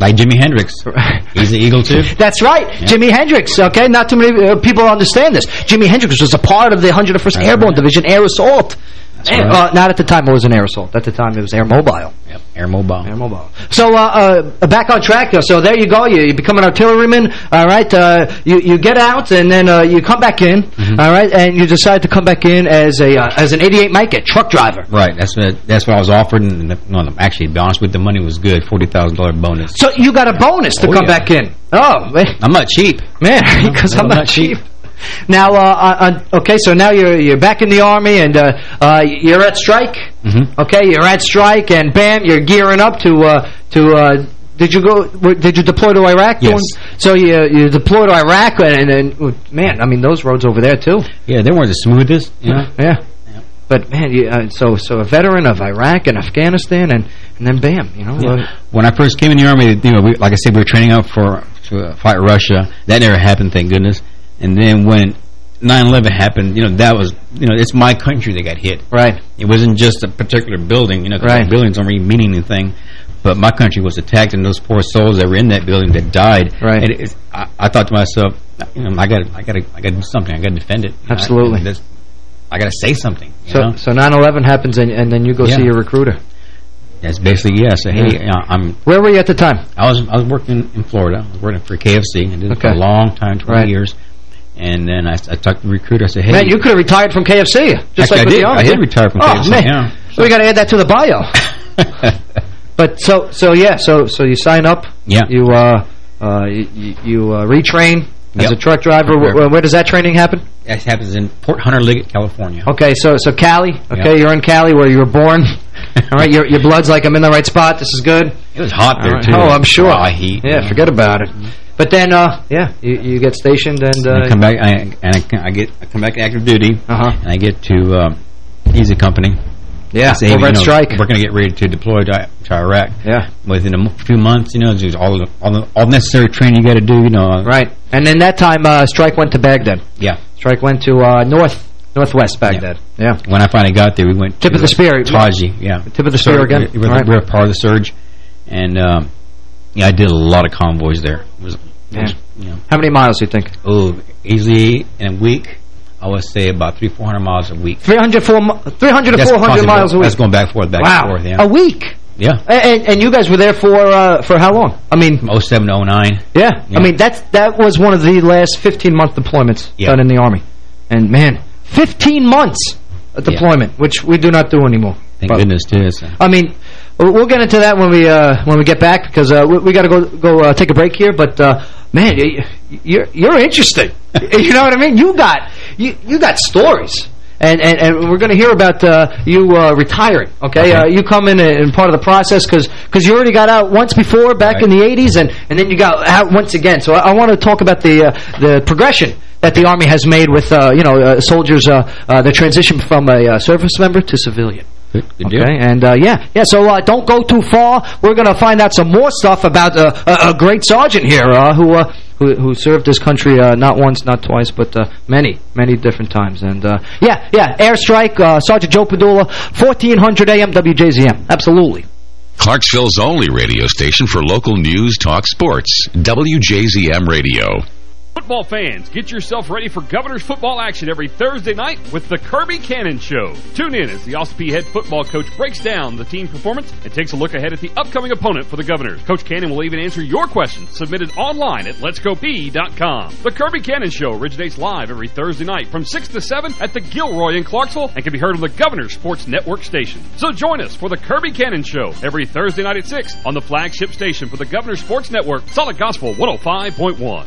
Speaker 16: Like Jimi Hendrix. He's an eagle, too.
Speaker 9: That's right. Yeah. Jimi Hendrix, okay? Not too many uh, people understand this. Jimi Hendrix was a part of the 101st That's Airborne right. Division Air Assault. Right. Uh, not at the time it was an assault. At the time it was air mobile.
Speaker 16: Yep, air mobile.
Speaker 9: Air mobile. So uh, uh, back on track. So there you go. You, you become an artilleryman. All right. Uh, you you get out and then uh, you come back in. Mm -hmm. all right. And you decide to come back in as a uh, as an 88 Mike, a truck driver.
Speaker 16: Right. That's what that's what I was offered. And no, actually, to be honest with you, the money was good. Forty thousand dollar bonus.
Speaker 9: So you got a bonus to
Speaker 16: oh,
Speaker 9: come
Speaker 16: yeah.
Speaker 9: back in. Oh, man.
Speaker 16: I'm not cheap,
Speaker 9: man. Because no, I'm, I'm, not, not cheap. cheap. Now, uh, uh, okay, so now you're you're back in the army and uh, uh, you're at strike.
Speaker 16: Mm -hmm.
Speaker 9: Okay, you're at strike, and bam, you're gearing up to uh, to. Uh, did you go? Did you deploy to Iraq?
Speaker 16: Yes.
Speaker 9: So you you deployed to Iraq, and then man, I mean those roads over there too.
Speaker 16: Yeah, they weren't the smoothest. You know?
Speaker 9: Yeah. yeah. But man, you, uh, so so a veteran of Iraq and Afghanistan, and and then bam, you know.
Speaker 16: Yeah. when I first came in the army, you know, we, like I said, we were training up for to fight Russia. That never happened, thank goodness. And then when 9/11 happened, you know, that was, you know, it's my country that got hit.
Speaker 9: Right.
Speaker 16: It wasn't just a particular building, you know, because
Speaker 9: right.
Speaker 16: buildings don't really mean anything. But my country was attacked, and those poor souls that were in that building that died.
Speaker 9: Right.
Speaker 16: And it, I, I, thought to myself, you know, I got, I got, I got to do something. I got to defend it.
Speaker 9: Absolutely.
Speaker 16: I, I got to say something.
Speaker 9: so,
Speaker 16: know?
Speaker 9: so 9/11 happens, and, and then you go
Speaker 16: yeah.
Speaker 9: see your recruiter.
Speaker 16: That's basically yes. Yeah. So, hey, you uh, know, I'm.
Speaker 9: Where were you at the time?
Speaker 16: I was I was working in Florida. I was working for KFC. and did it for a long time, 20
Speaker 9: right.
Speaker 16: years. And then I, I talked to the recruiter. I said, "Hey,
Speaker 9: man, you could have retired from KFC, just
Speaker 16: Actually,
Speaker 9: like
Speaker 16: I did.
Speaker 9: I
Speaker 16: did retire from
Speaker 9: oh,
Speaker 16: KFC.
Speaker 9: Man.
Speaker 16: Yeah.
Speaker 9: So we got to add that to the bio. but so so yeah, so so you sign up.
Speaker 16: Yeah.
Speaker 9: You uh uh you, you uh, retrain as
Speaker 16: Yep.
Speaker 9: a truck driver. Where, where does that training happen?
Speaker 16: It happens in Fort Hunter Liggett, California.
Speaker 9: Okay, so so Cali. Okay,
Speaker 16: Yep.
Speaker 9: you're in Cali where you were born. All right, your your blood's like I'm in the right spot. This is good.
Speaker 16: It was hot there
Speaker 9: right.
Speaker 16: too.
Speaker 9: Oh, I'm sure.
Speaker 16: Raw heat.
Speaker 9: Yeah, forget about it. But then, uh, yeah, you, you get stationed and, uh,
Speaker 16: I come back, I, and I, I get I come back to active duty,
Speaker 9: Uh-huh.
Speaker 16: and I get to um, Easy Company.
Speaker 9: Yeah,
Speaker 16: say,
Speaker 9: over
Speaker 16: you know,
Speaker 9: strike.
Speaker 16: We're going to get ready to deploy to, to Iraq.
Speaker 9: Yeah.
Speaker 16: Within a m- few months, you know, there's all the, all the all necessary training you got to do, you know.
Speaker 9: Right. And then that time, uh, Strike went to Baghdad.
Speaker 16: Yeah.
Speaker 9: Strike went to uh, north northwest Baghdad. Yeah.
Speaker 16: When I finally got there, we went
Speaker 9: Tip
Speaker 16: to
Speaker 9: of the spear.
Speaker 16: Taji, yeah.
Speaker 9: Tip of the spear again.
Speaker 16: We were,
Speaker 9: Right.
Speaker 16: we were part of the surge, and um, yeah, I did a lot of convoys there. It was,
Speaker 9: Yeah.
Speaker 16: you know,
Speaker 9: How many miles do you think?
Speaker 16: oh, easily in a week, I would say about three, four hundred miles a week.
Speaker 9: 300, 300 to 400 miles a week.
Speaker 16: That's going back and forth, back
Speaker 9: wow.
Speaker 16: and forth, yeah.
Speaker 9: A week?
Speaker 16: Yeah.
Speaker 9: And, and you guys were there for uh, for how long? I mean,
Speaker 16: 07 to 09.
Speaker 9: yeah.
Speaker 16: Yeah.
Speaker 9: I mean, that's that was one of the last 15-month deployments
Speaker 16: Yeah.
Speaker 9: done in the Army. And, man, 15 months of
Speaker 16: Yeah.
Speaker 9: deployment, which we do not do anymore.
Speaker 16: Thank
Speaker 9: But-
Speaker 16: goodness, too. So.
Speaker 9: I mean, we'll get into that when we uh, when we get back because uh, we, we got to go go uh, take a break here. But uh, man, you, you're you're interesting. you know what I mean? You got you you got stories. And, and and we're going to hear about uh, you uh, retiring, okay?
Speaker 16: Okay.
Speaker 9: Uh, you come in and part of the process because because you already got out once before back
Speaker 16: Right.
Speaker 9: in the 80s, and, and then you got out once again. So I, I want to talk about the uh, the progression that the Army has made with, uh, you know, uh, soldiers, uh, uh, the transition from a uh, service member to civilian.
Speaker 16: Good, good deal.
Speaker 9: Okay, and uh, yeah, yeah. So uh, don't go too far. We're going to find out some more stuff about uh, a, a great sergeant here uh, who, uh, who who served this country uh, not once, not twice, but uh, many, many different times. And uh, yeah, yeah, airstrike, uh, Sergeant Joe Padula, 1400 AM WJZM. Absolutely.
Speaker 13: Clarksville's only radio station for local news, talk, sports. WJZM Radio.
Speaker 22: Football fans, get yourself ready for Governor's football action every Thursday night with the Kirby Cannon Show. Tune in as the Austin Peay head football coach breaks down the team performance and takes a look ahead at the upcoming opponent for the Governors. Coach Cannon will even answer your questions submitted online at letsgopeay.com. The Kirby Cannon Show originates live every Thursday night from 6 to 7 at the Gilroy in Clarksville and can be heard on the Governor Sports Network station. So join us for the Kirby Cannon Show every Thursday night at 6 on the flagship station for the Governor Sports Network, Solid Gospel 105.1.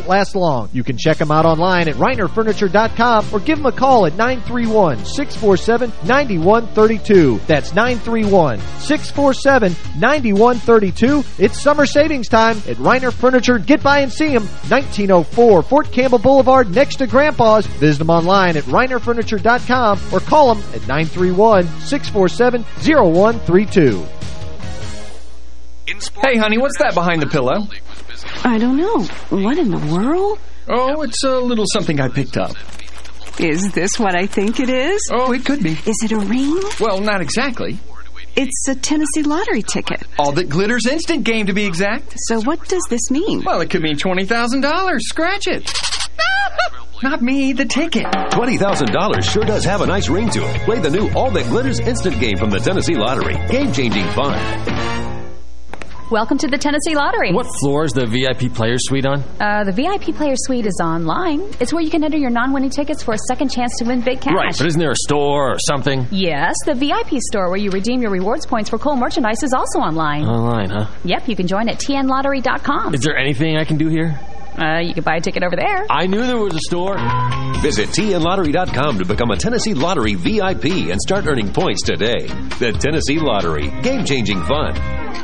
Speaker 8: last long. You can check them out online at reinerfurniture.com or give them a call at 931-647-9132. That's 931-647-9132. It's summer savings time at Reiner Furniture. Get by and see them. 1904 Fort Campbell Boulevard next to Grandpa's. Visit them online at reinerfurniture.com or call them at 931-647-0132.
Speaker 23: Hey, honey, what's that behind the pillow?
Speaker 24: I don't know. What in the world?
Speaker 23: Oh, it's a little something I picked up.
Speaker 24: Is this what I think it is?
Speaker 23: Oh, it could be.
Speaker 24: Is it a ring?
Speaker 23: Well, not exactly.
Speaker 24: It's a Tennessee lottery ticket.
Speaker 23: All that glitters instant game, to be exact.
Speaker 24: So what does this mean?
Speaker 23: Well, it could mean $20,000. Scratch it. Not me, the ticket.
Speaker 25: $20,000 sure does have a nice ring to it. Play the new All That Glitters instant game from the Tennessee Lottery. Game-changing fun.
Speaker 26: Welcome to the Tennessee Lottery.
Speaker 27: What floor is the VIP Player Suite on?
Speaker 26: Uh, the VIP Player Suite is online. It's where you can enter your non-winning tickets for a second chance to win big cash.
Speaker 27: Right, but isn't there a store or something?
Speaker 26: Yes, the VIP store where you redeem your rewards points for cool merchandise is also online.
Speaker 27: Online, huh?
Speaker 26: Yep, you can join at tnlottery.com.
Speaker 27: Is there anything I can do here?
Speaker 26: Uh, you could buy a ticket over there.
Speaker 27: I knew there was a store.
Speaker 25: Visit tnlottery.com to become a Tennessee Lottery VIP and start earning points today. The Tennessee Lottery. Game-changing fun.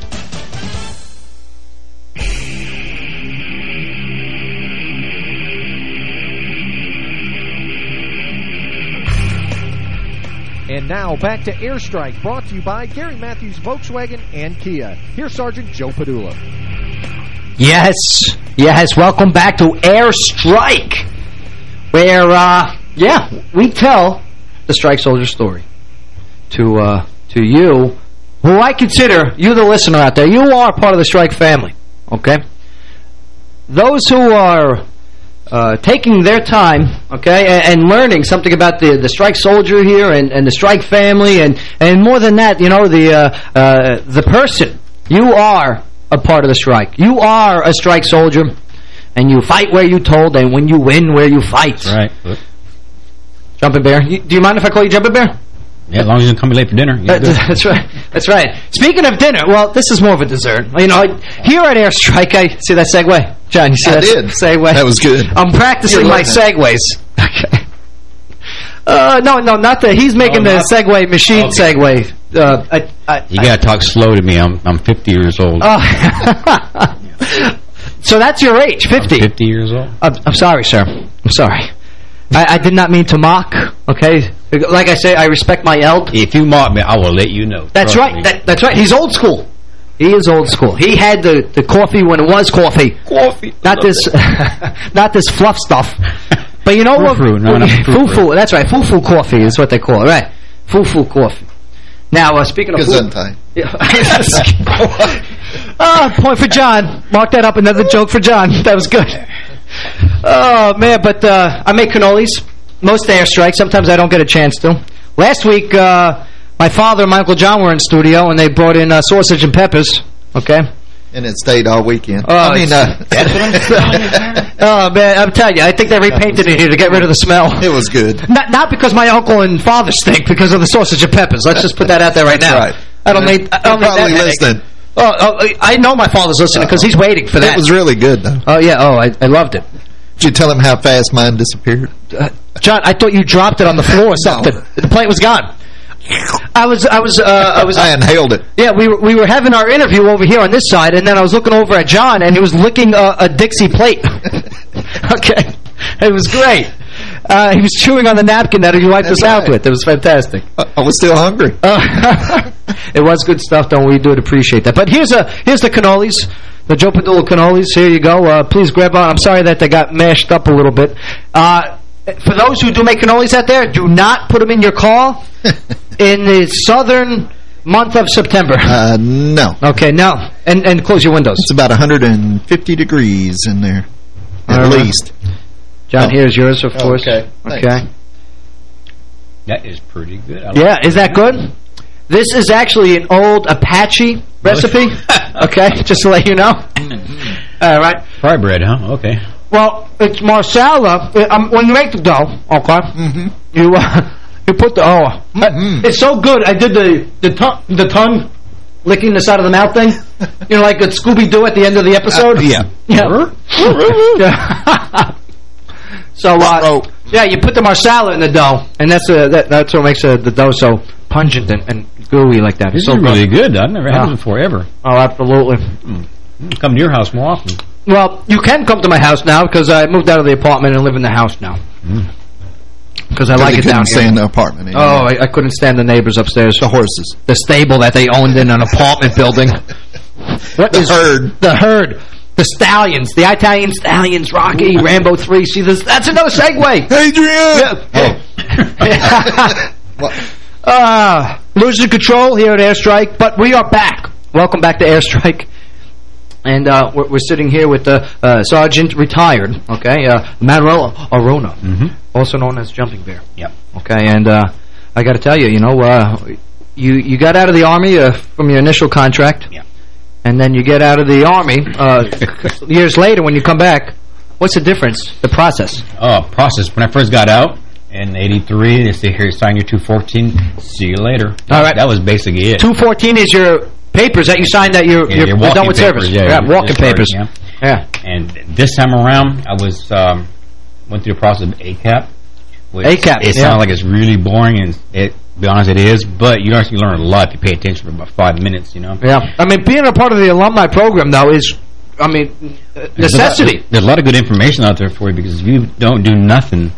Speaker 8: And now back to Airstrike, brought to you by Gary Matthews Volkswagen and Kia. Here's Sergeant Joe Padula.
Speaker 9: Yes, yes, welcome back to Airstrike, where, uh, yeah, we tell the strike soldier story to, uh, to you, who I consider, you the listener out there, you are part of the strike family, okay? Those who are uh, taking their time, okay, and, and, learning something about the the strike soldier here and, and the strike family, and and more than that, you know, the uh, uh, the person. You are a part of the strike. You are a strike soldier, and you fight where you told, and when you win, where you fight.
Speaker 16: Right.
Speaker 9: Jumping Bear. You, do you mind if I call you Jumping Bear?
Speaker 16: Yeah, as long as you don't come late for dinner.
Speaker 9: that's right. That's right. Speaking of dinner, well, this is more of a dessert. You know, here at Airstrike, I see that segue. John, you see
Speaker 7: I
Speaker 9: that
Speaker 7: did.
Speaker 9: segue?
Speaker 7: That was good.
Speaker 9: I'm practicing my segues. Okay. Uh, no, no, not the. He's making
Speaker 16: Oh,
Speaker 9: the
Speaker 16: not-
Speaker 9: segue machine
Speaker 16: Okay.
Speaker 9: segue. Uh, I, I,
Speaker 16: You got to talk slow to me. I'm I'm 50 years old.
Speaker 9: Oh. so that's your age, 50.
Speaker 16: 50 years old.
Speaker 9: I'm, I'm sorry, sir. I'm sorry. I, I did not mean to mock, okay? Like I say, I respect my eld.
Speaker 16: If you mock me, I will let you know.
Speaker 9: That's
Speaker 16: Trust
Speaker 9: right. That, that's right. He's old school. He is old school. He had the, the coffee when it was coffee.
Speaker 16: Coffee.
Speaker 9: Not this not this fluff stuff. But you know what?
Speaker 16: Frou-frou. No, not frou-frou.
Speaker 9: That's right. Foo-foo coffee is what they call it. Right. Foo-foo coffee. Now, uh, speaking of... foo-
Speaker 7: Gesundheit.
Speaker 9: Yeah. Ah, point for John. Mark that up. Another joke for John. That was good. Oh, man, but uh, I make cannolis. Most airstrikes. Sometimes I don't get a chance to. Last week, uh, my father and my Uncle John were in studio, and they brought in uh, sausage and peppers. Okay?
Speaker 7: And it stayed all weekend.
Speaker 9: Oh,
Speaker 7: I mean, uh,
Speaker 9: oh, man, I'm telling you, I think they repainted it here to get rid of the smell.
Speaker 7: It was good.
Speaker 9: Not, not because my uncle and father stink, because of the sausage and peppers. Let's just put that out there right now.
Speaker 7: right.
Speaker 9: I don't need. I don't need
Speaker 7: probably listening.
Speaker 9: Oh, oh, I know my father's listening because he's waiting for that.
Speaker 7: It was really good, though.
Speaker 9: Oh, yeah. Oh, I, I loved it.
Speaker 7: Did you tell him how fast mine disappeared?
Speaker 9: Uh, John, I thought you dropped it on the floor or something. The plate was gone. I was, I was, uh, I was.
Speaker 7: I inhaled it.
Speaker 9: Yeah, we were we were having our interview over here on this side, and then I was looking over at John, and he was licking a, a Dixie plate. okay, it was great. Uh, he was chewing on the napkin that he wiped
Speaker 7: That's
Speaker 9: us out
Speaker 7: right.
Speaker 9: with. It was fantastic.
Speaker 7: I, I was still hungry.
Speaker 9: Uh, it was good stuff, though. We do appreciate that. But here's a here's the cannolis, the Joe Padula cannolis. Here you go. Uh, please grab on. I'm sorry that they got mashed up a little bit. Uh, for those who do make cannolis out there, do not put them in your car in the southern month of September.
Speaker 7: Uh, no.
Speaker 9: Okay, no. And and close your windows.
Speaker 7: It's about 150 degrees in there, at
Speaker 9: All right.
Speaker 7: least.
Speaker 9: John,
Speaker 7: Oh.
Speaker 9: here's yours, of
Speaker 7: Oh,
Speaker 9: course.
Speaker 7: okay. Thanks.
Speaker 9: Okay.
Speaker 16: That is pretty good. I like
Speaker 9: Yeah, is that good? This is actually an old Apache recipe. okay, just to let you know. All right.
Speaker 16: Fry bread, huh? Okay.
Speaker 9: Well, it's marsala. Uh, Um, when you make the dough, okay, you uh, you put the oh, uh, it's so good. I did the the tongue the tongue licking the side of the mouth thing. You know, like a Scooby Doo at the end of the episode.
Speaker 7: yeah.
Speaker 9: Yeah. Yeah. so uh, yeah, you put the marsala in the dough, and that's uh, that, that's what makes uh, the dough so pungent and, and gooey like that.
Speaker 16: This
Speaker 9: so
Speaker 16: is
Speaker 9: good.
Speaker 16: really good. I've never had
Speaker 9: Yeah.
Speaker 16: it before, ever.
Speaker 9: Oh, absolutely. Hmm.
Speaker 16: Come to your house more often.
Speaker 9: Well, you can come to my house now because I moved out of the apartment and live in the house now. Hmm. Because I like it down
Speaker 7: couldn't stay
Speaker 9: here.
Speaker 7: in the apartment
Speaker 9: Oh. I, I couldn't stand the neighbors upstairs.
Speaker 7: The horses.
Speaker 9: The stable that they owned in an apartment building. What
Speaker 7: The
Speaker 9: is-
Speaker 7: herd.
Speaker 9: The herd. The stallions. The Italian stallions. Rocky, Rambo 3. See, this, that's another segue.
Speaker 7: Adrian!
Speaker 9: Yeah. Oh.
Speaker 7: What?
Speaker 9: Uh, losing control here at Airstrike, but we are back. Welcome back to Airstrike. And uh, we're, we're sitting here with the uh, Sergeant retired, okay, uh, Manuel Arona, also known as Jumping Bear.
Speaker 16: Yep.
Speaker 9: Okay, and uh, I got to tell you, you know, uh, you you got out of the Army uh, from your initial contract,
Speaker 16: Yeah.
Speaker 9: and then you get out of the Army uh, years later when you come back. What's the difference? The process.
Speaker 16: Oh, process. When I first got out in 83, they say, here, sign your 214. See you later.
Speaker 9: All right.
Speaker 16: That was basically it.
Speaker 9: 214 is your papers that you signed that you're,
Speaker 16: Yeah,
Speaker 9: you're, you're done with
Speaker 16: papers,
Speaker 9: service.
Speaker 16: yeah, your
Speaker 9: walking papers.
Speaker 16: yeah.
Speaker 9: Yeah.
Speaker 16: And this time around, I was um, went through the process of ACAP. which
Speaker 9: ACAP,
Speaker 16: It
Speaker 9: yeah.
Speaker 16: sounds like it's really boring, and it, to be honest, it is. But you actually learn a lot if you pay attention for about five minutes. You know.
Speaker 9: Yeah. I mean, being a part of the alumni program, though, is, I mean, uh,
Speaker 16: There's a lot-
Speaker 9: necessity.
Speaker 16: there's a lot of good information out there for you because if you don't do nothing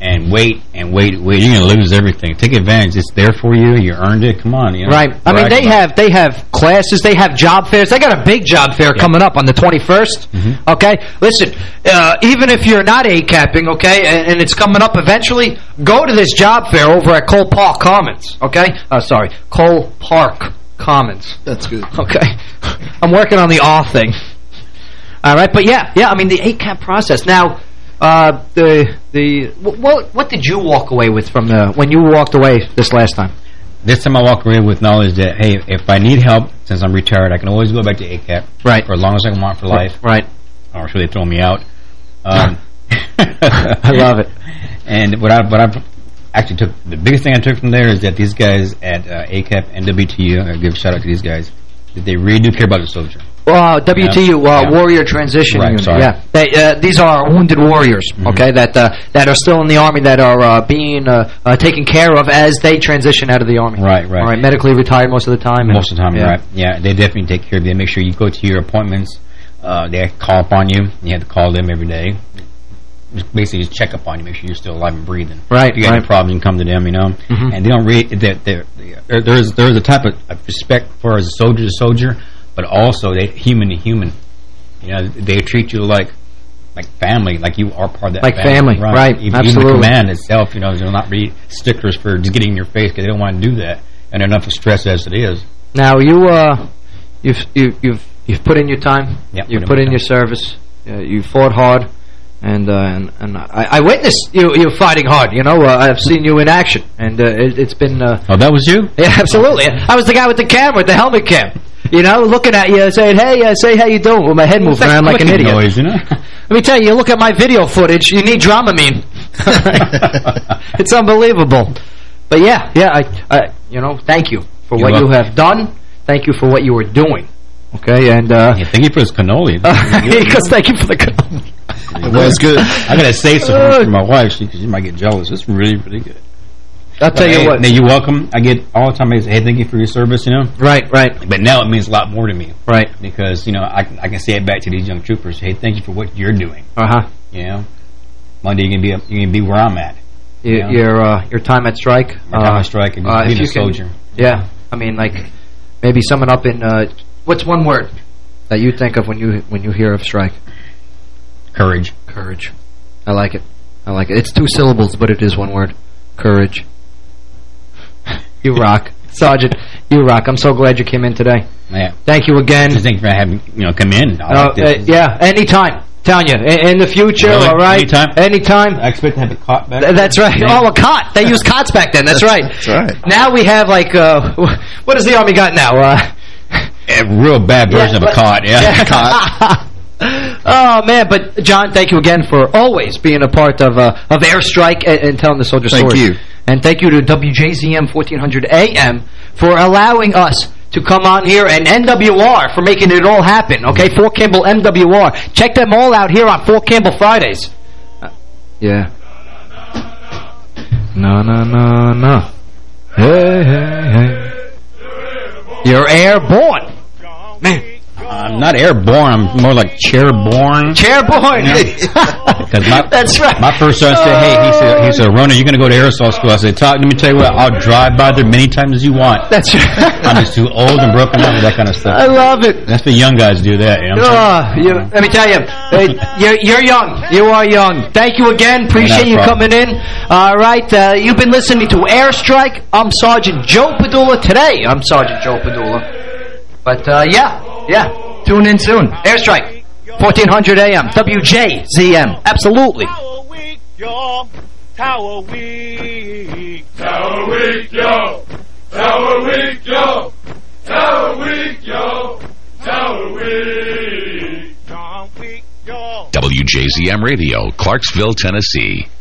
Speaker 16: and wait and wait, wait, you're going to lose everything. Take advantage. It's there for you. You earned it. Come on. You know,
Speaker 9: Right. I mean, they have they have classes, they have job fairs. They got a big job fair coming up on the 21st.
Speaker 16: Mm-hmm.
Speaker 9: Okay? Listen, uh, even if you're not A-capping, okay, and, and it's coming up eventually, go to this job fair over at Cole Park Commons, okay? Uh, sorry, Cole Park Commons.
Speaker 7: That's good.
Speaker 9: Okay. I'm working on the R thing. All right, but yeah, yeah, I mean, the ACAP process. Now, uh, the, the, what, what did you walk away with from the, when you walked away this last time?
Speaker 16: This time I walk away with knowledge that, hey, if I need help, since I'm retired, I can always go back to ACAP.
Speaker 9: Right.
Speaker 16: For as long as I can want for life.
Speaker 9: Right.
Speaker 16: Or should they throw me out? Um,
Speaker 9: I love it.
Speaker 16: And what I what I actually took the biggest thing I took from there is that these guys at uh, ACAP and WTU, I give a shout out to these guys, that they really do care about the soldier.
Speaker 9: WTU, uh,
Speaker 16: Yeah.
Speaker 9: Warrior Transition
Speaker 16: Right,
Speaker 9: Unit.
Speaker 16: sorry.
Speaker 9: Yeah, they, uh, these are wounded warriors. Okay, that uh, that are still in the army, that are uh, being uh, uh, taken care of as they transition out of the army.
Speaker 16: Right, right.
Speaker 9: All right, medically retired most of the time.
Speaker 16: Most of the time,
Speaker 9: yeah.
Speaker 16: right? Yeah, they definitely take care of you. They make sure you go to your appointments. Uh, they call upon you. You have to call them every day. Basically, just check up on you, make sure you're still alive and breathing.
Speaker 9: Right,
Speaker 16: If you got
Speaker 9: right.
Speaker 16: any problems, you can come to them. You know,
Speaker 9: Mhm.
Speaker 16: and they don't read that. There, there, there's there's a type of, of respect for as a soldier to soldier, but also they human to human. You know, they treat you like like family, like you are part of that
Speaker 9: Like family, right,
Speaker 16: Even,
Speaker 9: absolutely.
Speaker 16: Even the command itself, you know, they're not be sticklers for just getting in your face because they don't want to do that, and enough of stress as it is.
Speaker 9: Now you uh, you've you, you've you've put in your time.
Speaker 16: Yeah,
Speaker 9: you've
Speaker 16: put in
Speaker 9: in your service. Uh, you fought hard, and uh, and, and I, I witnessed you you fighting hard. You know, uh, I've seen you in action, and uh, it, it's been. Uh,
Speaker 16: Oh, that was you?
Speaker 9: yeah, absolutely. I was the guy with the camera, the helmet cam. You know, looking at you saying, hey, uh, say how you doing with my head moving around like an idiot.
Speaker 16: noise, you know?
Speaker 9: Let me tell you, you look at my video footage, you need Dramamine. it's unbelievable. But yeah, yeah, I, I, you know, thank you for
Speaker 16: You're
Speaker 9: what you have done. Thank you for what you are doing. Okay, and uh,
Speaker 16: Yeah, thank you for his cannoli.
Speaker 9: because thank you for the cannoli.
Speaker 7: It was good.
Speaker 16: I gotta say something for my wife because she might get jealous. It's really, really good.
Speaker 9: I'll tell you
Speaker 16: Hey,
Speaker 9: what.
Speaker 16: Now you're welcome. I get all the time. I say, "Hey, thank you for your service." You know.
Speaker 9: Right, right.
Speaker 16: But now it means a lot more to me.
Speaker 9: Right.
Speaker 16: Because you know I can- I can say it back to these young troopers. Hey, thank you for what you're doing.
Speaker 9: Uh huh.
Speaker 16: You know, one day you can be up, you can be where I'm at.
Speaker 9: Your
Speaker 16: Yeah.
Speaker 9: your, uh, your time at strike.
Speaker 16: My time at strike and
Speaker 9: uh,
Speaker 16: being a
Speaker 9: you can-
Speaker 16: soldier.
Speaker 9: yeah, I mean, like maybe summing up in uh, what's one word that you think of when you when you hear of strike?
Speaker 16: Courage.
Speaker 9: Courage. I like it. I like it. It's two syllables, but it is one word. Courage. You rock, Sergeant. You rock. I'm so glad you came in today.
Speaker 16: Yeah.
Speaker 9: Thank you again.
Speaker 16: Just thank you for having you know come in.
Speaker 9: Uh,
Speaker 16: like
Speaker 9: uh, yeah, anytime. Telling you, in, in the future,
Speaker 16: Really?
Speaker 9: all right?
Speaker 16: Anytime?
Speaker 9: Anytime.
Speaker 16: I expect to have a cot back.
Speaker 9: Th- That's right.
Speaker 16: Yeah.
Speaker 9: Oh, a cot. They used cots back then. That's right.
Speaker 7: That's right.
Speaker 9: Now we have like, uh, what does the Army got now? Uh,
Speaker 16: A real bad version of a
Speaker 9: but-
Speaker 16: cot. Yeah.
Speaker 9: Cot. oh, man. But, John, thank you again for always being a part of uh, of Airstrike and, and telling the soldier
Speaker 7: Thank
Speaker 9: story.
Speaker 7: you.
Speaker 9: And thank you to WJZM 1400 AM for allowing us to come on here and MWR for making it all happen. Okay, Fort Campbell MWR. Check them all out here on Fort Campbell Fridays. Uh, yeah. No, no, no, no. Hey, hey, hey. You're airborne. Man.
Speaker 16: I'm not airborne. I'm more like chairborne.
Speaker 9: Chairborne.
Speaker 16: Because my
Speaker 9: That's right.
Speaker 16: my first son said, "Hey, he said, he said, Rona, you're going to go to air assault school." I said, "Talk. Let me tell you what. I'll drive by there many times as you want.
Speaker 9: That's right.
Speaker 16: I'm just too old and broken up with that kind of stuff.
Speaker 9: I love it.
Speaker 16: That's the young guys do that. You know what I'm saying?
Speaker 9: Oh, you, let me tell you, you're, you're young. You are young. Thank you again. Appreciate you
Speaker 16: problem.
Speaker 9: coming in. All right, uh, you've been listening to Airstrike. I'm Sergeant Joe Padula. Today, I'm Sergeant Joe Padula. But, uh, yeah, yeah. Tune in soon. Airstrike, 1400 AM, WJZM. Absolutely.
Speaker 20: Tower week, yo. Tower week, yo. Tower week, yo. Tower week, yo. Tower week. John week, yo.
Speaker 13: WJZM Radio, Clarksville, Tennessee.